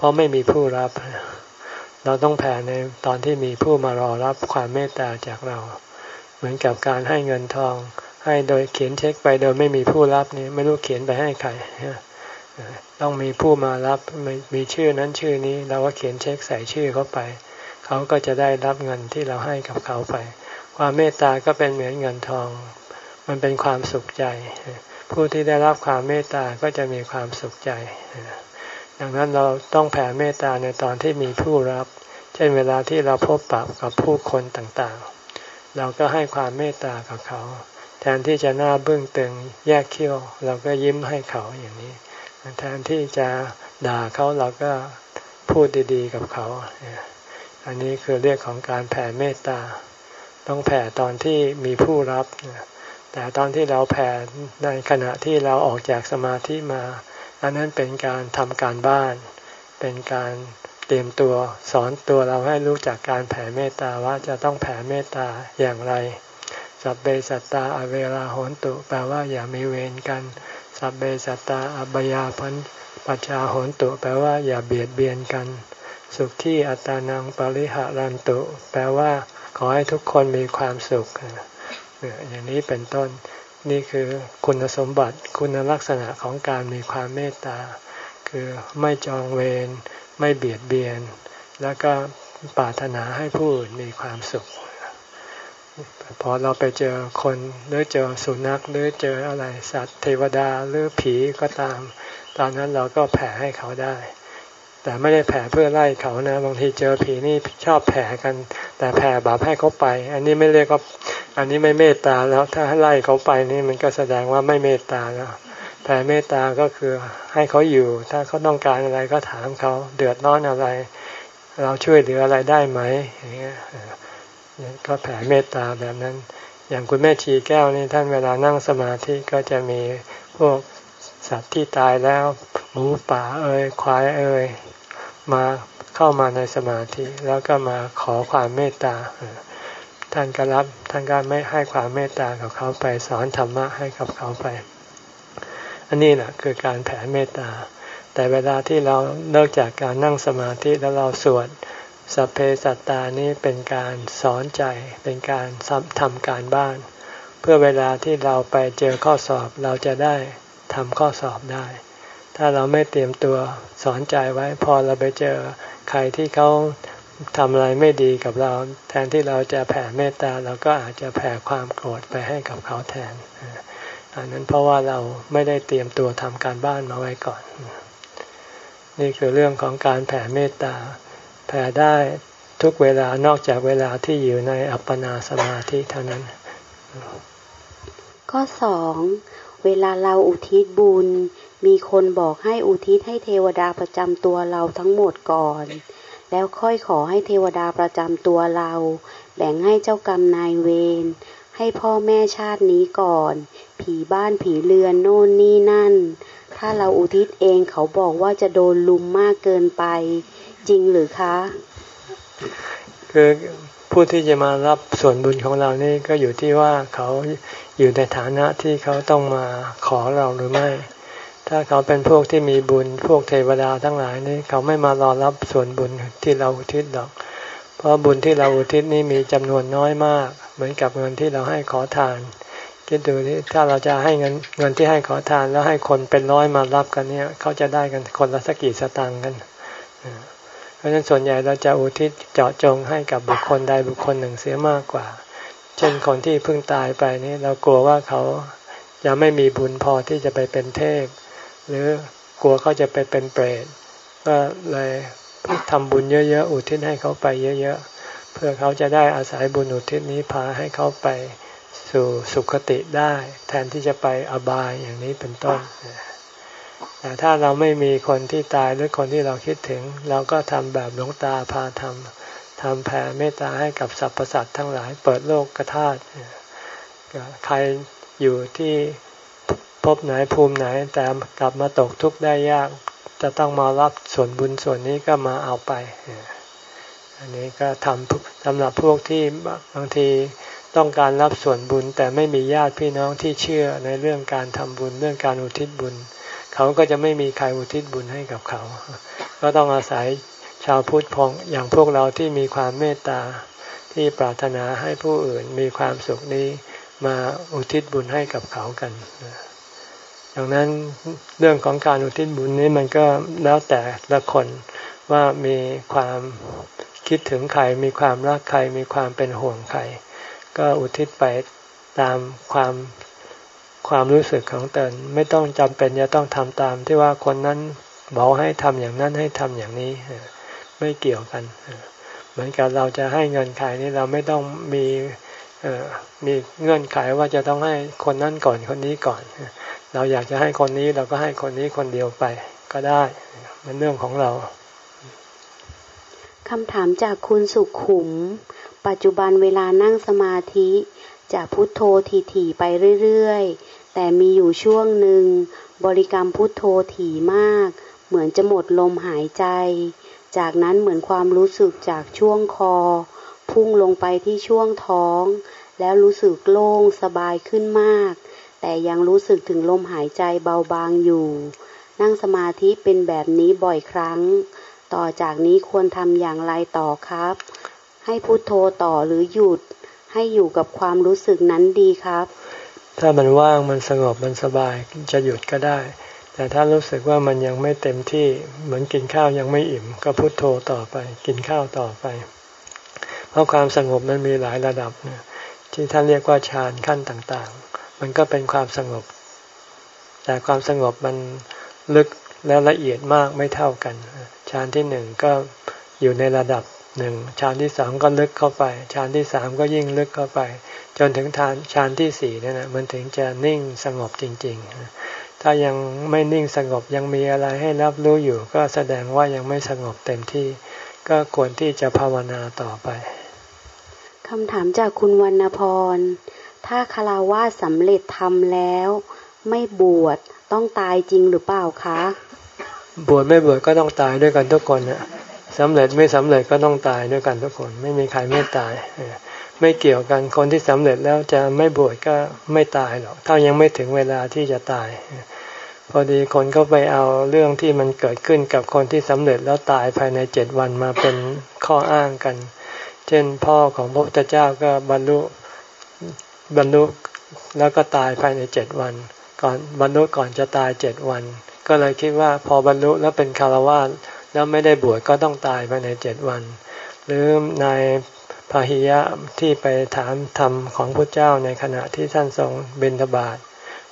เพราะไม่มีผู้รับ เราต้องแผ่ในตอนที่มีผู้มารอรับความเมตตาจากเรา เหมือนกับการให้เงินทอง ให้โดยเขียนเช็คไปโดยไม่มีผู้รับนี่ไม่รู้เขียนไปให้ใครต้องมีผู้มารับมีชื่อนั้นชื่อนี้ เราก็เขียนเช็คใส่ชื่อเขาไป เขาก็จะได้รับเงินที่เราให้กับเขาไป ความเมตตาก็เป็นเหมือนเงินทอง มันเป็นความสุขใจ ผู้ที่ได้รับความเมตตาก็จะมีความสุขใจ ดังนั้นเราต้องแผ่เมตตาในตอนที่มีผู้รับ เช่นเวลาที่เราพบปะกับผู้คนต่างๆ เราก็ให้ความเมตตากับเขา แทนที่จะหน้าบึ้งตึงแยกเขี้ยว เราก็ยิ้มให้เขาอย่างนี้ แทนที่จะด่าเขาเราก็พูดดีๆกับเขา อันนี้คือเรียกของการแผ่เมตตา ต้องแผ่ตอนที่มีผู้รับ แต่ตอนที่เราแผ่ในขณะที่เราออกจากสมาธิมา อันนั้นเป็นการทำการบ้าน เป็นการเตรียมตัวสอนตัวเราให้รู้จักการแผ่เมตตาว่าจะต้องแผ่เมตตาอย่างไร สัพเบสัตตาอเวลาโหนตุแปลว่าอย่ามีเวรกัน สัพเบสัตตาอบยาพันปัจจาโหนตุแปลว่าอย่าเบียดเบียนกัน สุขที่อัตานังปริหารันตุ แปลว่า ขอให้ทุกคนมีความสุขอย่างนี้เป็นต้น นี่คือคุณสมบัติคุณลักษณะของการมีความเมตตา คือไม่จองเวรไม่เบียดเบียน แล้วก็ปรารถนาให้ผู้อื่นมีความสุข พอเราไปเจอคนหรือเจอสุนัขหรือเจออะไรสัตว์เทวดาหรือผีก็ตาม ตอนนั้นเราก็แผ่ให้เขาได้ แต่ไม่ได้แผ่เพื่อไล่เขานะ บางทีเจอผีนี่ชอบแผ่กัน แต่แผ่บาปให้เขาไป อันนี้ไม่เรียกว่าอันนี้ไม่เมตตาแล้วถ้าไล่เขาไปนี่มันก็แสดงว่าไม่เมตตาแล้วแผ่เมตตาก็คือให้เขาอยู่ ถ้าเขาต้องการอะไรก็ถามเขาเดือดร้อนอะไร เราช่วยเหลืออะไรได้ไหมอย่างเงี้ยก็แผ่เมตตาแบบนั้น อย่างคุณแม่ชีแก้วนี่ท่านเวลานั่งสมาธิก็จะมีพวกสัตว์ที่ตายแล้ว หมูป่าเอ้ยควายเอ้ยมาเข้ามาในสมาธิ แล้วก็มาขอความเมตตาท่านก็รับท่านก็ไม่ให้ความเมตตากับเขาไปสอนธรรมะให้กับเขาไป อันนี้แหละคือการแผ่เมตตา แต่เวลาที่เราเลิกจากการนั่งสมาธิแล้วเราสวดสัพเพสัตตานี้เป็นการสอนใจเป็นการทำการบ้าน เพื่อเวลาที่เราไปเจอข้อสอบเราจะได้ทำข้อสอบได้ ถ้าเราไม่เตรียมตัวสอนใจไว้ พอเราไปเจอใครที่เขาทำอะไรไม่ดีกับเรา แทนที่เราจะแผ่เมตตาเราก็อาจจะแผ่ความโกรธไปให้กับเขาแทนอันนั้นเพราะว่าเราไม่ได้เตรียมตัวทำการบ้านมาไว้ก่อน นี่คือเรื่องของการแผ่เมตตา แผ่ได้ทุกเวลานอกจากเวลาที่อยู่ในอัปปนาสมาธิเท่านั้น ข้อสองเวลาเราอุทิศบุญ มีคนบอกให้อุทิศให้เทวดาประจำตัวเราทั้งหมดก่อน แล้วค่อยขอให้เทวดาประจำตัวเรา แบ่งให้เจ้ากรรมนายเวร ให้พ่อแม่ชาตินี้ก่อน ผีบ้านผีเรือนโน่นนี่นั่น ถ้าเราอุทิศเองเขาบอกว่าจะโดนลุมมากเกินไป จริงหรือคะ คือผู้ที่จะมารับส่วนบุญของเรานี่ก็อยู่ที่ว่าเขาอยู่ในฐานะที่เขาต้องมาขอเราหรือไม่ ถ้าเขาเป็นพวกที่มีบุญพวกเทวดาทั้งหลายนี่เขาไม่มารอรับส่วนบุญที่เราอุทิศหรอก เพราะบุญที่เราอุทิศนี่มีจำนวนน้อยมาก เหมือนกับเงินที่เราให้ขอทานคิดดูที่ถ้าเราจะให้เงินเงินที่ให้ขอทานแล้วให้คนเป็นร้อยมารับกันเนี่ย เขาจะได้กันคนละสักกี่สตางค์กันเพราะฉะนั้นส่วนใหญ่เราจะอุทิศเจาะจงให้กับบุคคลใดบุคคลหนึ่งเสียมากกว่า เช่นคนที่เพิ่งตายไปนี่เรากลัวว่าเขาจะไม่มีบุญพอที่จะไปเป็นเทพ หรือกลัวเขาจะไปเป็นเปรตก็เลยทำบุญเยอะๆอุทิศให้เขาไปเยอะๆ เพื่อเขาจะได้อาศัยบุญอุทิศนี้พาให้เขาไปสู่สุคติได้ แทนที่จะไปอบายอย่างนี้เป็นต้นแต่ถ้าเราไม่มีคนที่ตายหรือคนที่เราคิดถึง เราก็ทำแบบหลวงตาพาทำทำแผ่เมตตาให้กับสรรพสัตว์ทั้งหลายเปิดโลกกระทาใครอยู่ที่ พบไหนภูมิไหนแต่กลับมาตกทุกข์ได้ยาก จะต้องมารับส่วนบุญส่วนนี้ก็มาเอาไป อันนี้ก็ทำสำหรับพวกที่บางทีต้องการรับส่วนบุญ แต่ไม่มีญาติพี่น้องที่เชื่อในเรื่องการทำบุญเรื่องการอุทิศบุญ เขาก็จะไม่มีใครอุทิศบุญให้กับเขา ก็ต้องอาศัยชาวพุทธพองอย่างพวกเราที่มีความเมตตาที่ปรารถนาให้ผู้อื่นมีความสุขนี้มาอุทิศบุญให้กับเขากัน ดังนั้นเรื่องของการอุทิศบุญนี้มันก็แล้วแต่ละคนว่ามีความคิดถึงใครมีความรักใครมีความเป็นห่วงใครก็อุทิศไปตามความความรู้สึกของตนไม่ต้องจำเป็นจะต้องทำตาม ที่ว่าคนนั้นบอกให้ทำอย่างนั้นให้ทำอย่างนี้ไม่เกี่ยวกันเหมือนกับเราจะให้เงินใครนี่เราไม่ต้องมีมีเงื่อนไขว่าจะต้องให้คนนั้นก่อนคนนี้ก่อน เราอยากจะให้คนนี้เราก็ให้คนนี้คนเดียวไปก็ได้มันเรื่องของเราคำถามจากคุณสุขขุม ปัจจุบันเวลานั่งสมาธิจะพุโทโธถี่ๆไปเรื่อยๆ แต่มีอยู่ช่วงหนึ่งบริกรรมพุโทโธถี่มาก เหมือนจะหมดลมหายใจ จากนั้นเหมือนความรู้สึกจากช่วงคอ พุ่งลงไปที่ช่วงท้อง แล้วรู้สึกโล่งสบายขึ้นมาก แต่ยังรู้สึกถึงลมหายใจเบาบางอยู่ นั่งสมาธิเป็นแบบนี้บ่อยครั้ง ต่อจากนี้ควรทำอย่างไรต่อครับ ให้พุโทโธต่อหรือหยุด ให้อยู่กับความรู้สึกนั้นดีครับ ถ้ามันว่างมันสงบมันสบายจะหยุดก็ได้ แต่ถ้ารู้สึกว่ามันยังไม่เต็มที่เหมือนกินข้าวยังไม่อิ่ม ก็พุโทโธต่อไป กินข้าวต่อไป เพราะความสงบมันมีหลายระดับเนี่ยที่ท่านเรียกว่าฌานขั้นต่าง มันก็เป็นความสงบ แต่ความสงบมันลึกและละเอียดมากไม่เท่ากันฌานที่หนึ่งก็อยู่ในระดับหนึ่งฌานที่สองก็ลึกเข้าไปฌานที่สามก็ยิ่งลึกเข้าไป จนถึงฌานฌานที่สี่นี่นะมันถึงจะนิ่งสงบจริง ๆ ถ้ายังไม่นิ่งสงบยังมีอะไรให้รับรู้อยู่ ก็แสดงว่ายังไม่สงบเต็มที่ ก็ควรที่จะภาวนาต่อไปคำถามจากคุณวรรณพร ถ้าคาราวาสำเร็จทำแล้ว ไม่บวชต้องตายจริงหรือเปล่าคะ บวชไม่บวชก็ต้องตายด้วยกันทุกคนนะสำเร็จไม่สำเร็จก็ต้องตายด้วยกันทุกคน ไม่มีใครไม่ตายไม่เกี่ยวกันคนที่สำเร็จแล้วจะไม่บวชก็ไม่ตายหรอกถ้ายังไม่ถึงเวลาที่จะตาย พอดีคนก็ไปเอาเรื่องที่มันเกิดขึ้นกับคนที่สำเร็จแล้วตายภายในเจ็ดวันมาเป็นข้ออ้างกัน เช่นพ่อของพระพุทธเจ้าก็บรรลุ บรรลุแล้วก็ตายภายในเจ็ดวัน ก่อนบรรลุก่อนจะตายเจ็ดวัน ก็เลยคิดว่าพอบรรลุแล้วเป็นคารวะแล้วไม่ได้บวชก็ต้องตายภายในเจ็ดวัน หรือนายพาหิยะที่ไปถามธรรมของพระเจ้าในขณะที่ท่านทรงบิณฑบาต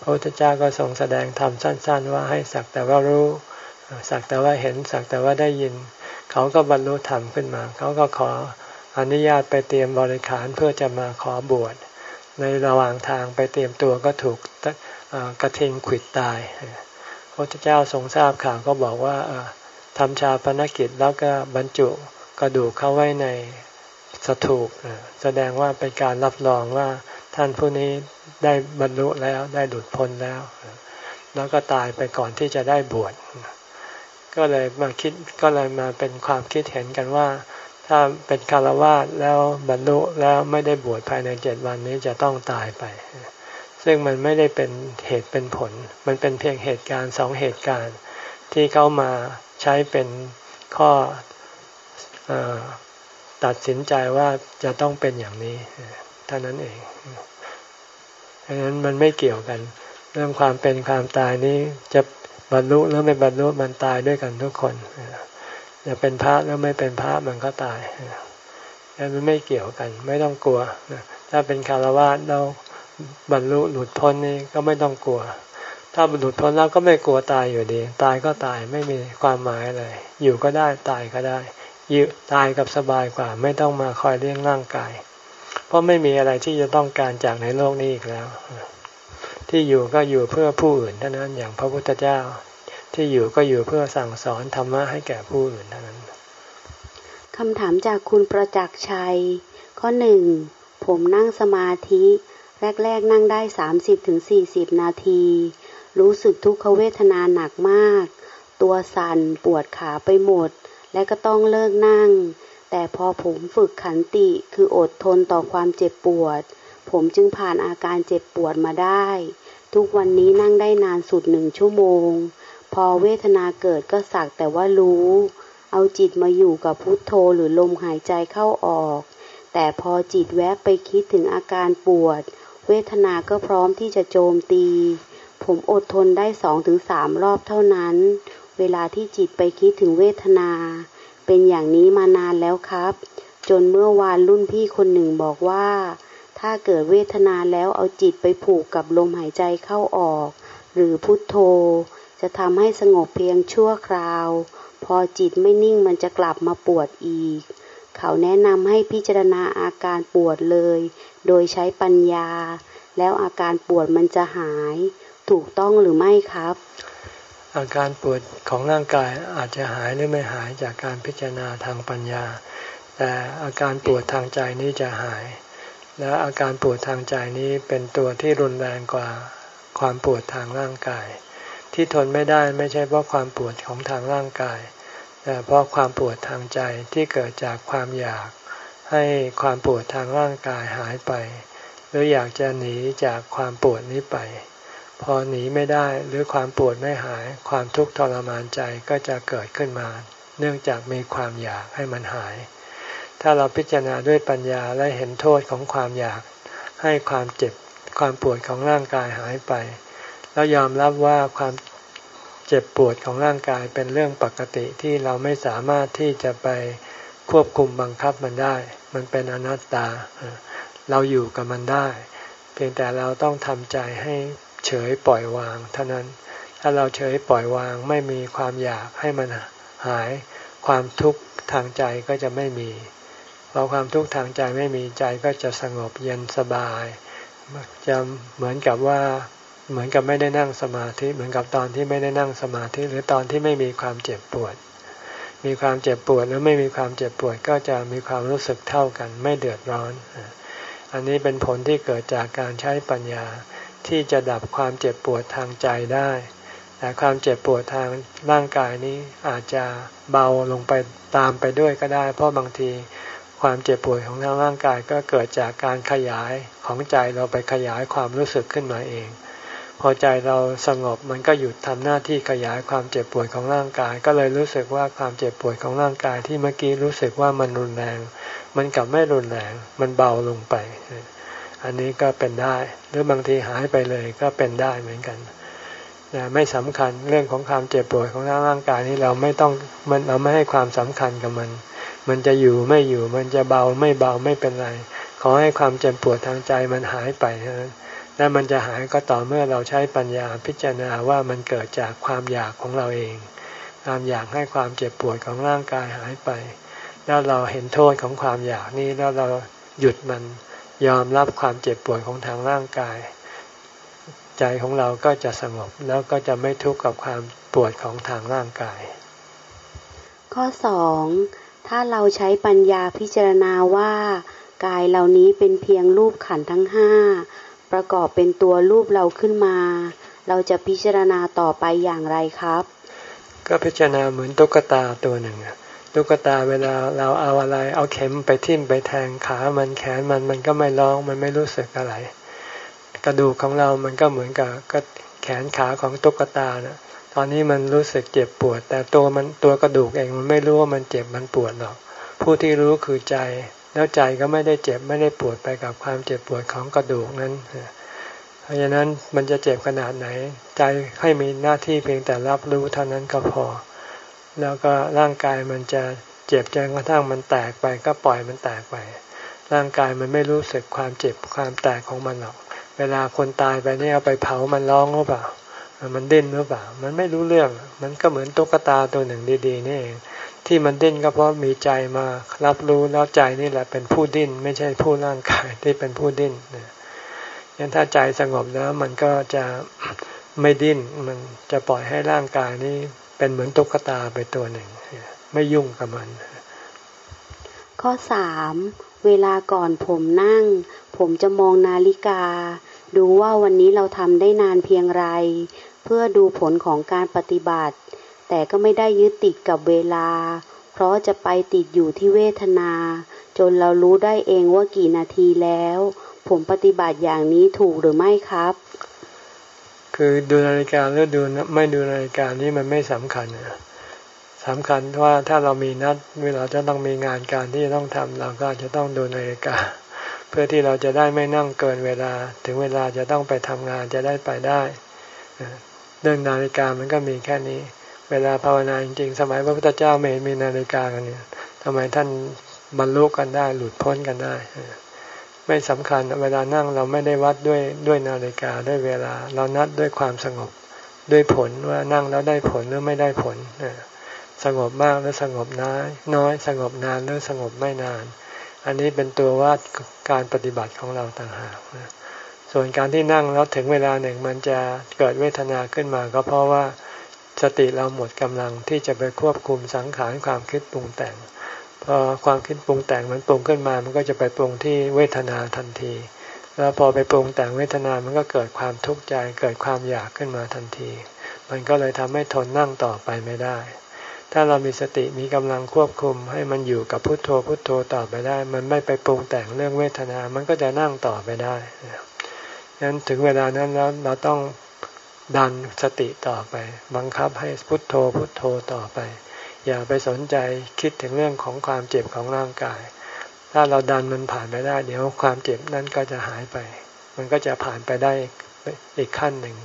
พระพุทธเจ้าก็ทรงแสดงธรรมสั้น ๆ ว่าให้สักแต่ว่ารู้สักแต่ว่าเห็นสักแต่ว่าได้ยิน เขาก็บรรลุธรรมขึ้นมา เขาก็ขออนุญาตไปเตรียมบริขารเพื่อจะมาขอบวช ในระหว่างทางไปเตรียมตัวก็ถูกกระทิงขิดตาย พระเจ้าทรงทราบข่าวก็บอกว่าทำชาปนกิจแล้วก็บรรจุกระดูกเข้าไว้ในสถูปแสดงว่าเป็นการรับรองว่าท่านผู้นี้ได้บรรลุแล้วได้หลุดพ้นแล้ว แล้วก็ตายไปก่อนที่จะได้บวชก็เลยมาคิดก็เลยมาเป็นความคิดเห็นกันว่า ถ้าเป็นคารวะแล้วบรรลุแล้วไม่ได้บวชภายในเจ็ดวันนี้จะต้องตายไป ซึ่งมันไม่ได้เป็นเหตุเป็นผล มันเป็นเพียงเหตุการณ์สองเหตุการณ์ ที่เขามาใช้เป็นข้ออตัดสินใจว่าจะต้องเป็นอย่างนี้เท่านั้นเองดังนั้นมันไม่เกี่ยวกัน เรื่องความเป็นความตายนี้จะบรรลุหรือไม่บรรลุมันตายด้วยกันทุกคน จะเป็นพระหรือไม่เป็นพระมันก็ตายมันไม่เกี่ยวกัน ไม่ต้องกลัวถ้าเป็นคารวะเราบรรลุหลุดพ้นนี่ก็ไม่ต้องกลัว ถ้าบรรลุพ้นแล้วก็ไม่กลัวตายอยู่ดี ตายก็ตายไม่มีความหมายอะไรอยู่ก็ได้ตายก็ได้ยืตายกับสบายกว่า ไม่ต้องมาคอยเลี้ยงร่างกาย เพราะไม่มีอะไรที่จะต้องการจากในโลกนี้อีกแล้ว ที่อยู่ก็อยู่เพื่อผู้อื่นเท่านั้นอย่างพระพุทธเจ้า ที่อยู่ก็อยู่เพื่อสั่งสอนธรรมะให้แก่ผู้อื่นเท่านั้นคำถามจากคุณประจักษ์ชัย ข้อหนึ่งผมนั่งสมาธิ แรก ๆ นั่งได้30-40นาที รู้สึกทุกขเวทนาหนักมาก ตัวสั่นปวดขาไปหมด และก็ต้องเลิกนั่ง แต่พอผมฝึกขันติคืออดทนต่อความเจ็บปวด ผมจึงผ่านอาการเจ็บปวดมาได้ ทุกวันนี้นั่งได้นานสุดหนึ่งชั่วโมง พอเวทนาเกิดก็สักแต่ว่ารู้ เอาจิตมาอยู่กับพุทโธหรือลมหายใจเข้าออก แต่พอจิตแวบไปคิดถึงอาการปวด เวทนาก็พร้อมที่จะโจมตี ผมอดทนได้สองถึงสามรอบเท่านั้น เวลาที่จิตไปคิดถึงเวทนา เป็นอย่างนี้มานานแล้วครับ จนเมื่อวานรุ่นพี่คนหนึ่งบอกว่า ถ้าเกิดเวทนาแล้วเอาจิตไปผูกกับลมหายใจเข้าออก หรือพุทโธ จะทำให้สงบเพียงชั่วคราว พอจิตไม่นิ่งมันจะกลับมาปวดอีก เขาแนะนำให้พิจารณาอาการปวดเลย โดยใช้ปัญญา แล้วอาการปวดมันจะหาย ถูกต้องหรือไม่ครับ อาการปวดของร่างกายอาจจะหายหรือไม่หายจากการพิจารณาทางปัญญา แต่อาการปวดทางใจนี้จะหาย และอาการปวดทางใจนี้เป็นตัวที่รุนแรงกว่าความปวดทางร่างกาย ที่ทนไม่ได้ไม่ใช่เพราะความปวดของทางร่างกาย แต่เพราะความปวดทางใจที่เกิดจากความอยากให้ความปวดทางร่างกายหายไป หรืออยากจะหนีจากความปวดนี้ไป พอหนีไม่ได้หรือความปวดไม่หาย ความทุกข์ทรมานใจก็จะเกิดขึ้นมา เนื่องจากมีความอยากให้มันหาย ถ้าเราพิจารณาด้วยปัญญาและเห็นโทษของความอยากให้ความเจ็บความปวดของร่างกายหายไป แล้วยอมรับว่าความ เจ็บปวดของร่างกายเป็นเรื่องปกติที่เราไม่สามารถที่จะไปควบคุมบังคับมันได้ มันเป็นอนัตตา เราอยู่กับมันได้ เพียงแต่เราต้องทำใจให้เฉยปล่อยวาง เท่านั้น ถ้าเราเฉยปล่อยวางไม่มีความอยากให้มันหาย ความทุกข์ทางใจก็จะไม่มี พอความทุกข์ทางใจไม่มีใจก็จะสงบเย็นสบายจะเหมือนกับว่า เหมือนกับไม่ได้นั่งสมาธิ เหมือนกับตอนที่ไม่ได้นั่งสมาธิ หรือตอนที่ไม่มีความเจ็บปวด มีความเจ็บปวดหรือไม่มีความเจ็บปวดก็จะมีความรู้สึกเท่ากัน ไม่เดือดร้อน อันนี้เป็นผลที่เกิดจากการใช้ปัญญาที่จะดับความเจ็บปวดทางใจได้ แต่ความเจ็บปวดทางร่างกายนี้อาจจะเบาลงไปตามไปด้วยก็ได้ เพราะบางทีความเจ็บปวดของทางร่างกายก็เกิดจากการขยายของใจเราไปขยายความรู้สึกขึ้นมาเอง พอใจเราสงบมันก็หยุดทำหน้าที่ขยายความเจ็บปวดของร่างกาย ก็เลยรู้สึกว่าความเจ็บปวดของร่างกายที่เมื่อกี้รู้สึกว่ามันรุนแรง มันกลับไม่รุนแรง มันเบาลงไป อันนี้ก็เป็นได้ หรือบางทีหายไปเลยก็เป็นได้เหมือนกันแต่ไม่สำคัญเรื่องของความเจ็บปวดของร่างกายนี้เราไม่ต้องมันเราไม่ให้ความสำคัญกับมัน มันจะอยู่ไม่อยู่มันจะเบาไม่เบาไม่เป็นไร ขอให้ความเจ็บปวดทางใจมันหายไปเท่านั้น และมันจะหายก็ต่อเมื่อเราใช้ปัญญาพิจารณาว่ามันเกิดจากความอยากของเราเอง ความอยากให้ความเจ็บปวดของร่างกายหายไป แล้วเราเห็นโทษของความอยากนี้แล้วเราหยุดมันยอมรับความเจ็บปวดของทางร่างกาย ใจของเราก็จะสงบแล้วก็จะไม่ทุกข์กับความปวดของทางร่างกาย ข้อสองถ้าเราใช้ปัญญาพิจารณาว่า กายเหล่านี้เป็นเพียงรูปขันทั้งห้า ประกอบเป็นตัวรูปเราขึ้นมา เราจะพิจารณาต่อไปอย่างไรครับ ก็พิจารณาเหมือนตุ๊กตาตัวหนึ่งตุ๊กตาเวลาเราเอาอะไร เอาเข็มไปทิ่มไปแทงขามันแขนมันมันก็ไม่ร้องมันไม่รู้สึกอะไร กระดูกของเรามันก็เหมือนกับแขนขาของตุ๊กตานะตอนนี้มันรู้สึกเจ็บปวด แต่ตัวมันตัวกระดูกเองมันไม่รู้ว่ามันเจ็บมันปวดหรอก ผู้ที่รู้คือใจ แล้วใจก็ไม่ได้เจ็บไม่ได้ปวดไปกับความเจ็บปวดของกระดูกนั้น เพราะฉะนั้นมันจะเจ็บขนาดไหน ใจให้มีหน้าที่เพียงแต่รับรู้เท่านั้นก็พอ แล้วก็ร่างกายมันจะเจ็บจนกระทั่งมันแตกไปก็ปล่อยมันแตกไป ร่างกายมันไม่รู้สึกความเจ็บความแตกของมันหรอก เวลาคนตายไปเนี่ยเอาไปเผามันร้องหรือเปล่า มันดิ้นหรือเปล่า มันไม่รู้เรื่อง มันก็เหมือนตุ๊กตาตัวหนึ่งดีๆนี่เอง ที่มันดิ้นก็เพราะมีใจมารับรู้แล้วใจนี่แหละเป็นผู้ดิ้น ไม่ใช่ผู้ร่างกายที่เป็นผู้ดิ้นยันถ้าใจสงบแล้วมันก็จะไม่ดิ้นมันจะปล่อยให้ร่างกายนี้เป็นเหมือนตุ๊กตาไปตัวหนึ่ง ไม่ยุ่งกับมัน ข้อสามเวลาก่อนผมนั่ง ผมจะมองนาฬิกา ดูว่าวันนี้เราทำได้นานเพียงไร เพื่อดูผลของการปฏิบัติ แต่ก็ไม่ได้ยึดติดกับเวลา เพราะจะไปติดอยู่ที่เวทนา จนเรารู้ได้เองว่ากี่นาทีแล้ว ผมปฏิบัติอย่างนี้ถูกหรือไม่ครับ คือดูนาฬิกาหรือดูไม่ดูนาฬิกานี่มันไม่สำคัญนะสำคัญว่าถ้าเรามีนัดเวลาจะต้องมีงานการที่จะต้องทำเราก็จะต้องดูนาฬิกา เพื่อที่เราจะได้ไม่นั่งเกินเวลา ถึงเวลาจะต้องไปทำงานจะได้ไปได้ เรื่องนาฬิกามันก็มีแค่นี้ เวลาภาวนาจริงๆ สมัยพระพุทธเจ้าไม่มีนาฬิกากันเนี่ยทำไมท่านบรรลุกันได้หลุดพ้นกันได้ ไม่สำคัญเวลานั่งเราไม่ได้วัดด้วยด้วยนาฬิกาด้วยเวลา เรานัดด้วยความสงบด้วยผลว่านั่งแล้วได้ผลหรือไม่ได้ผลสงบมากหรือสงบน้อยน้อยสงบนานหรือสงบไม่นาน อันนี้เป็นตัววัดการปฏิบัติของเราต่างหากส่วนการที่นั่งแล้วถึงเวลาหนึ่งมันจะเกิดเวทนาขึ้นมาก็เพราะว่า สติเราหมดกำลังที่จะไปควบคุมสังขารความคิดปรุงแต่ง พอความคิดปรุงแต่งมันปรุงขึ้นมา มันก็จะไปปรุงที่เวทนาทันที แล้วพอไปปรุงแต่งเวทนา มันก็เกิดความทุกข์ใจ เกิดความอยากขึ้นมาทันที มันก็เลยทำให้ทนนั่งต่อไปไม่ได้ ถ้าเรามีสติมีกำลังควบคุม ให้มันอยู่กับพุทโธพุทโธต่อไปได้ มันไม่ไปปรุงแต่งเรื่องเวทนา มันก็จะนั่งต่อไปได้ดังนั้นถึงเวลานั้นแล้วเราต้อง ดันสติต่อไป บังคับให้พุทโธพุทโธต่อไป อย่าไปสนใจคิดถึงเรื่องของความเจ็บของร่างกาย ถ้าเราดันมันผ่านไปได้ เดี๋ยวความเจ็บนั้นก็จะหายไป มันก็จะผ่านไปได้อีกขั้นหนึ่ง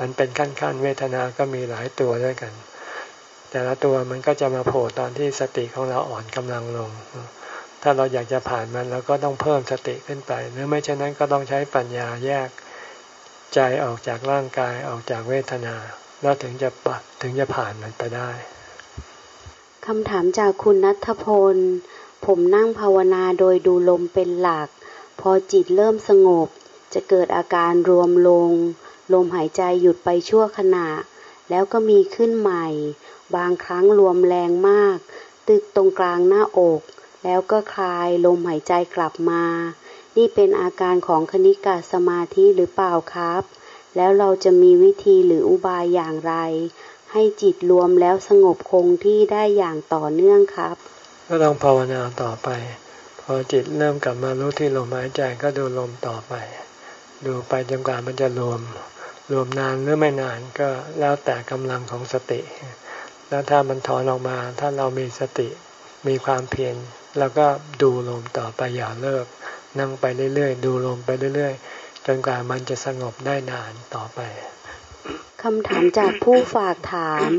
มันเป็นขั้นขั้นเวทนาก็มีหลายตัวด้วยกัน แต่ละตัวมันก็จะมาโผล่ตอนที่สติของเราอ่อนกำลังลง ถ้าเราอยากจะผ่านมันเราก็ต้องเพิ่มสติขึ้นไป หรือไม่เช่นนั้นก็ต้องใช้ปัญญาแยก ใจออกจากร่างกายออกจากเวทนา แล้วถึงจะปถึงจะผ่านมันไปได้คำถามจากคุณนัทพล ผมนั่งภาวนาโดยดูลมเป็นหลัก พอจิตเริ่มสงบ จะเกิดอาการรวมลง ลมหายใจหยุดไปชั่วขณะ แล้วก็มีขึ้นใหม่ บางครั้งรวมแรงมาก ตึกตรงกลางหน้าอก แล้วก็คลายลมหายใจกลับมา นี่เป็นอาการของคณิกาสมาธิหรือเปล่าครับ แล้วเราจะมีวิธีหรืออุบายอย่างไร ให้จิตรวมแล้วสงบคงที่ได้อย่างต่อเนื่องครับ ก็ต้องภาวนาต่อไป พอจิตเริ่มกลับมารู้ที่ลมหายใจก็ดูลมต่อไป ดูไปจนกว่ามันจะรวม รวมนานหรือไม่นานก็แล้วแต่กำลังของสติ แล้วถ้ามันถอนออกมา ถ้าเรามีสติมีความเพียรแล้วก็ดูลมต่อไปอย่าเลิก นั่งไปเรื่อยๆ ดูลมไปเรื่อยๆ จนกว่ามันจะสงบได้นานต่อไปคำถามจากผู้ฝากถาม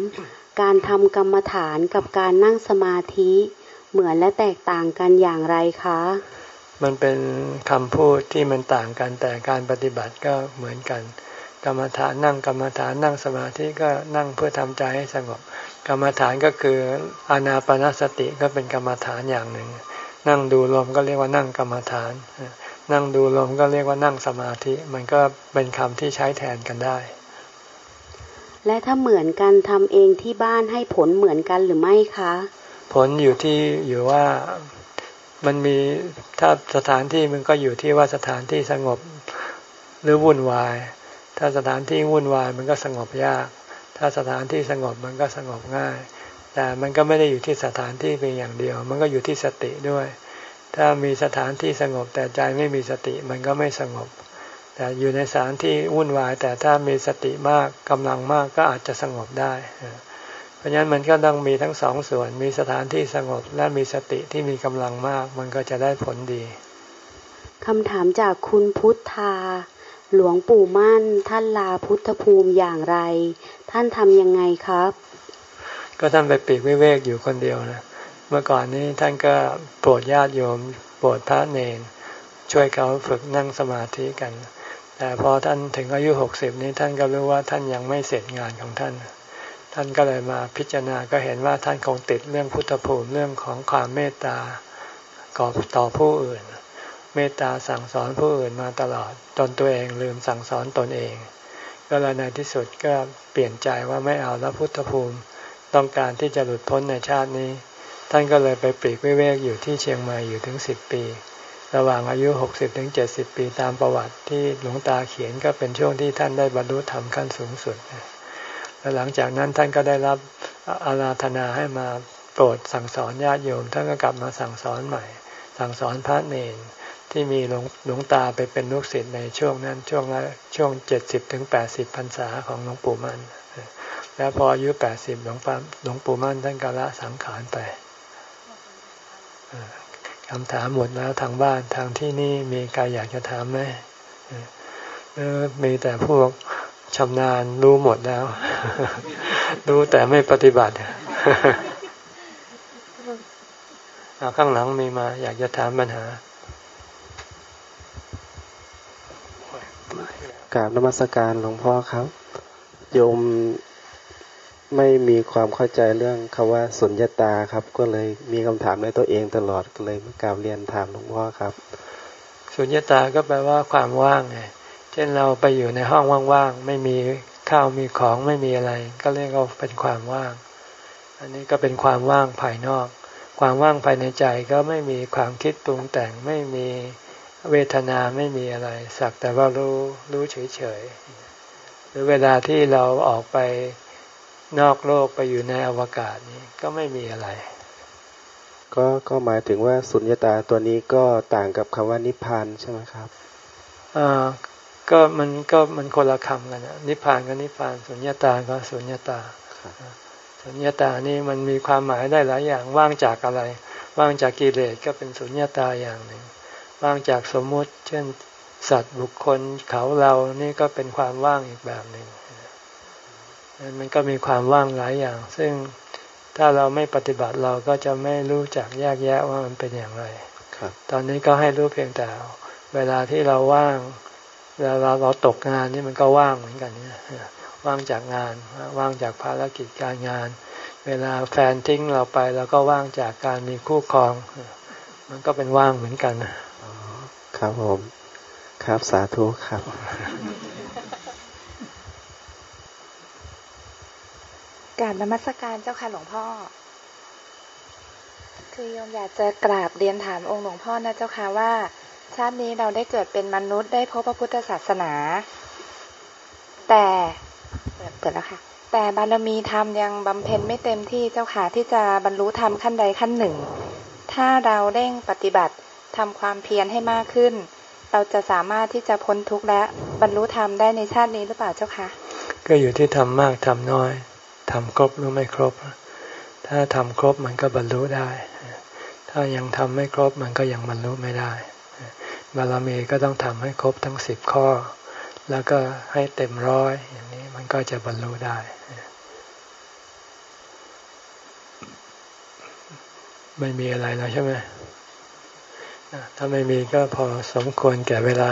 การทำกรรมฐานกับการนั่งสมาธิเหมือนและแตกต่างกันอย่างไรคะ มันเป็นคำพูดที่มันต่างกันแต่การปฏิบัติก็เหมือนกัน กรรมฐานนั่งกรรมฐานนั่งสมาธิก็นั่งเพื่อทำใจให้สงบ กรรมฐานก็คืออานาปนสติก็เป็นกรรมฐานอย่างหนึ่ง นั่งดูลมก็เรียกว่านั่งกรรมฐาน นั่งดูลมก็เรียกว่านั่งสมาธิ มันก็เป็นคำที่ใช้แทนกันได้ และถ้าเหมือนกันทำเองที่บ้านให้ผลเหมือนกันหรือไม่คะ ผลอยู่ที่อยู่ว่ามันมีถ้าสถานที่มันก็อยู่ที่ว่าสถานที่สงบหรือวุ่นวาย ถ้าสถานที่วุ่นวายมันก็สงบยาก ถ้าสถานที่สงบมันก็สงบง่าย แต่มันก็ไม่ได้อยู่ที่สถานที่เพียงอย่างเดียว มันก็อยู่ที่สติด้วย ถ้ามีสถานที่สงบแต่ใจไม่มีสติมันก็ไม่สงบ แต่อยู่ในสถานที่วุ่นวาย แต่ถ้ามีสติมากกำลังมากก็อาจจะสงบได้ เพราะฉะนั้นมันก็ต้องมีทั้งสองส่วน มีสถานที่สงบและมีสติที่มีกำลังมาก มันก็จะได้ผลดีคำถามจากคุณพุทธา หลวงปู่มั่น ท่านลาพุทธภูมิอย่างไร ท่านทำยังไงครับ ก็ท่านไปปีกวิเวกอยู่คนเดียวนะเมื่อก่อนนี้ท่านก็โปรดญาติโยมโปรดพระเนรช่วยเขาฝึกนั่งสมาธิกัน แต่พอท่านถึงอายุหกสิบนี้ท่านก็รู้ว่าท่านยังไม่เสร็จงานของท่าน ท่านก็เลยมาพิจารณาก็เห็นว่าท่านคงติดเรื่องพุทธภูมิเรื่องของความเมตตาก่อต่อผู้อื่น เมตตาสั่งสอนผู้อื่นมาตลอดจนตัวเองลืมสั่งสอนตนเอง ก็เลยในที่สุดก็เปลี่ยนใจว่าไม่เอาแล้วพุทธภูมิ ต้องการที่จะหลุดพ้นในชาตินี้ ท่านก็เลยไปปลีกวิเวกอยู่ที่เชียงใหม่อยู่ถึงสิบปี ระหว่างอายุหกสิบถึงเจ็ดสิบปีตามประวัติที่หลวงตาเขียนก็เป็นช่วงที่ท่านได้บรรลุธรรมขั้นสูงสุดและหลังจากนั้นท่านก็ได้รับอาราธนาให้มาโปรดสั่งสอนญาติโยม ท่านก็กลับมาสั่งสอนใหม่ สั่งสอนพระเนรที่มีหลวงหลวงตาไปเป็นลูกศิษย์ในช่วงนั้นช่วงละช่วงเจ็ดสิบถึงแปดสิบพรรษาของหลวงปู่มั่น แล้วพออายุแปดสิบหลวงปู่หลวงปู่มั่นท่านก็ละสังขารไปคำถามหมดแล้วทางบ้านทางที่นี่มีใครอยากจะถามไหมมีแต่พวกชำนาญรู้หมดแล้ว รู้แต่ไม่ปฏิบัติเอาข้างหลังมีมา อยากจะถามปัญหากราบนมัสการหลวงพ่อครับ โยม ไม่มีความเข้าใจเรื่องคำว่าสุญญตาครับ ก็เลยมีคำถามในตัวเองตลอดก็เลยมากราบเรียนถามหลวงพ่อครับ สุญญตาก็แปลว่าความว่างไงเช่นเราไปอยู่ในห้องว่างๆไม่มีข้าวมีของไม่มีอะไร ก็เรียกว่าเป็นความว่าง อันนี้ก็เป็นความว่างภายนอก ความว่างภายในใจก็ไม่มีความคิดปรุงแต่งไม่มีเวทนาไม่มีอะไร สักแต่ว่ารู้รู้เฉยๆหรือเวลาที่เราออกไป นอกโลกไปอยู่ในอวกาศนี้ก็ไม่มีอะไร ก็ก็หมายถึงว่าสุญญตาตัวนี้ก็ต่างกับคำว่านิพพานใช่ไหมครับอ่าก็มันก็มันคนละคำกันนะนิพพานก็นิพพานสุญญตาก็สุญญตาสุญญตานี่มันมีความหมายได้หลายอย่างว่างจากอะไร ว่างจากกิเลสก็เป็นสุญญตาอย่างหนึ่ง ว่างจากสมมุติ เช่น สัตว์บุคคลเขาเรานี่ก็เป็นความว่างอีกแบบหนึ่ง มันก็มีความว่างหลายอย่าง ซึ่งถ้าเราไม่ปฏิบัติเราก็จะไม่รู้จักแยกแยะว่ามันเป็นอย่างไรตอนนี้ก็ให้รู้เพียงแต่ เวลาที่เราว่างเวลาเราเราตกงานนี่มันก็ว่างเหมือนกันเนี่ยว่างจากงานว่างจากภารกิจการงาน เวลาแฟนทิ้งเราไปเราก็ว่างจากการมีคู่ครอง มันก็เป็นว่างเหมือนกันครับผม ครับสาธุครับ กราบนมัสการเจ้าค่ะหลวงพ่อ คือโยมอยากจะกราบเรียนถามองค์หลวงพ่อนะเจ้าค่ะว่า ชาตินี้เราได้เกิดเป็นมนุษย์ได้พบพระพุทธศาสนา แต่เปิดเปิดแล้วค่ะ แต่บารมีธรรมยังบำเพ็ญไม่เต็มที่เจ้าค่ะที่จะบรรลุธรรมขั้นใดขั้นหนึ่ง ถ้าเราเร่งปฏิบัติทำความเพียรให้มากขึ้น เราจะสามารถที่จะพ้นทุกข์และบรรลุธรรมได้ในชาตินี้หรือเปล่าเจ้าคะก็อยู่ที่ทำมากทำน้อย ทำครบหรือไม่ครบ ถ้าทำครบมันก็บรรลุได้ ถ้ายังทำไม่ครบมันก็ยังบรรลุไม่ได้ บารมีก็ต้องทำให้ครบทั้งสิบข้อ แล้วก็ให้เต็มร้อยอย่างนี้มันก็จะบรรลุได้ ไม่มีอะไรแล้วใช่ไหมถ้าไม่มีก็พอสมควรแก่เวลา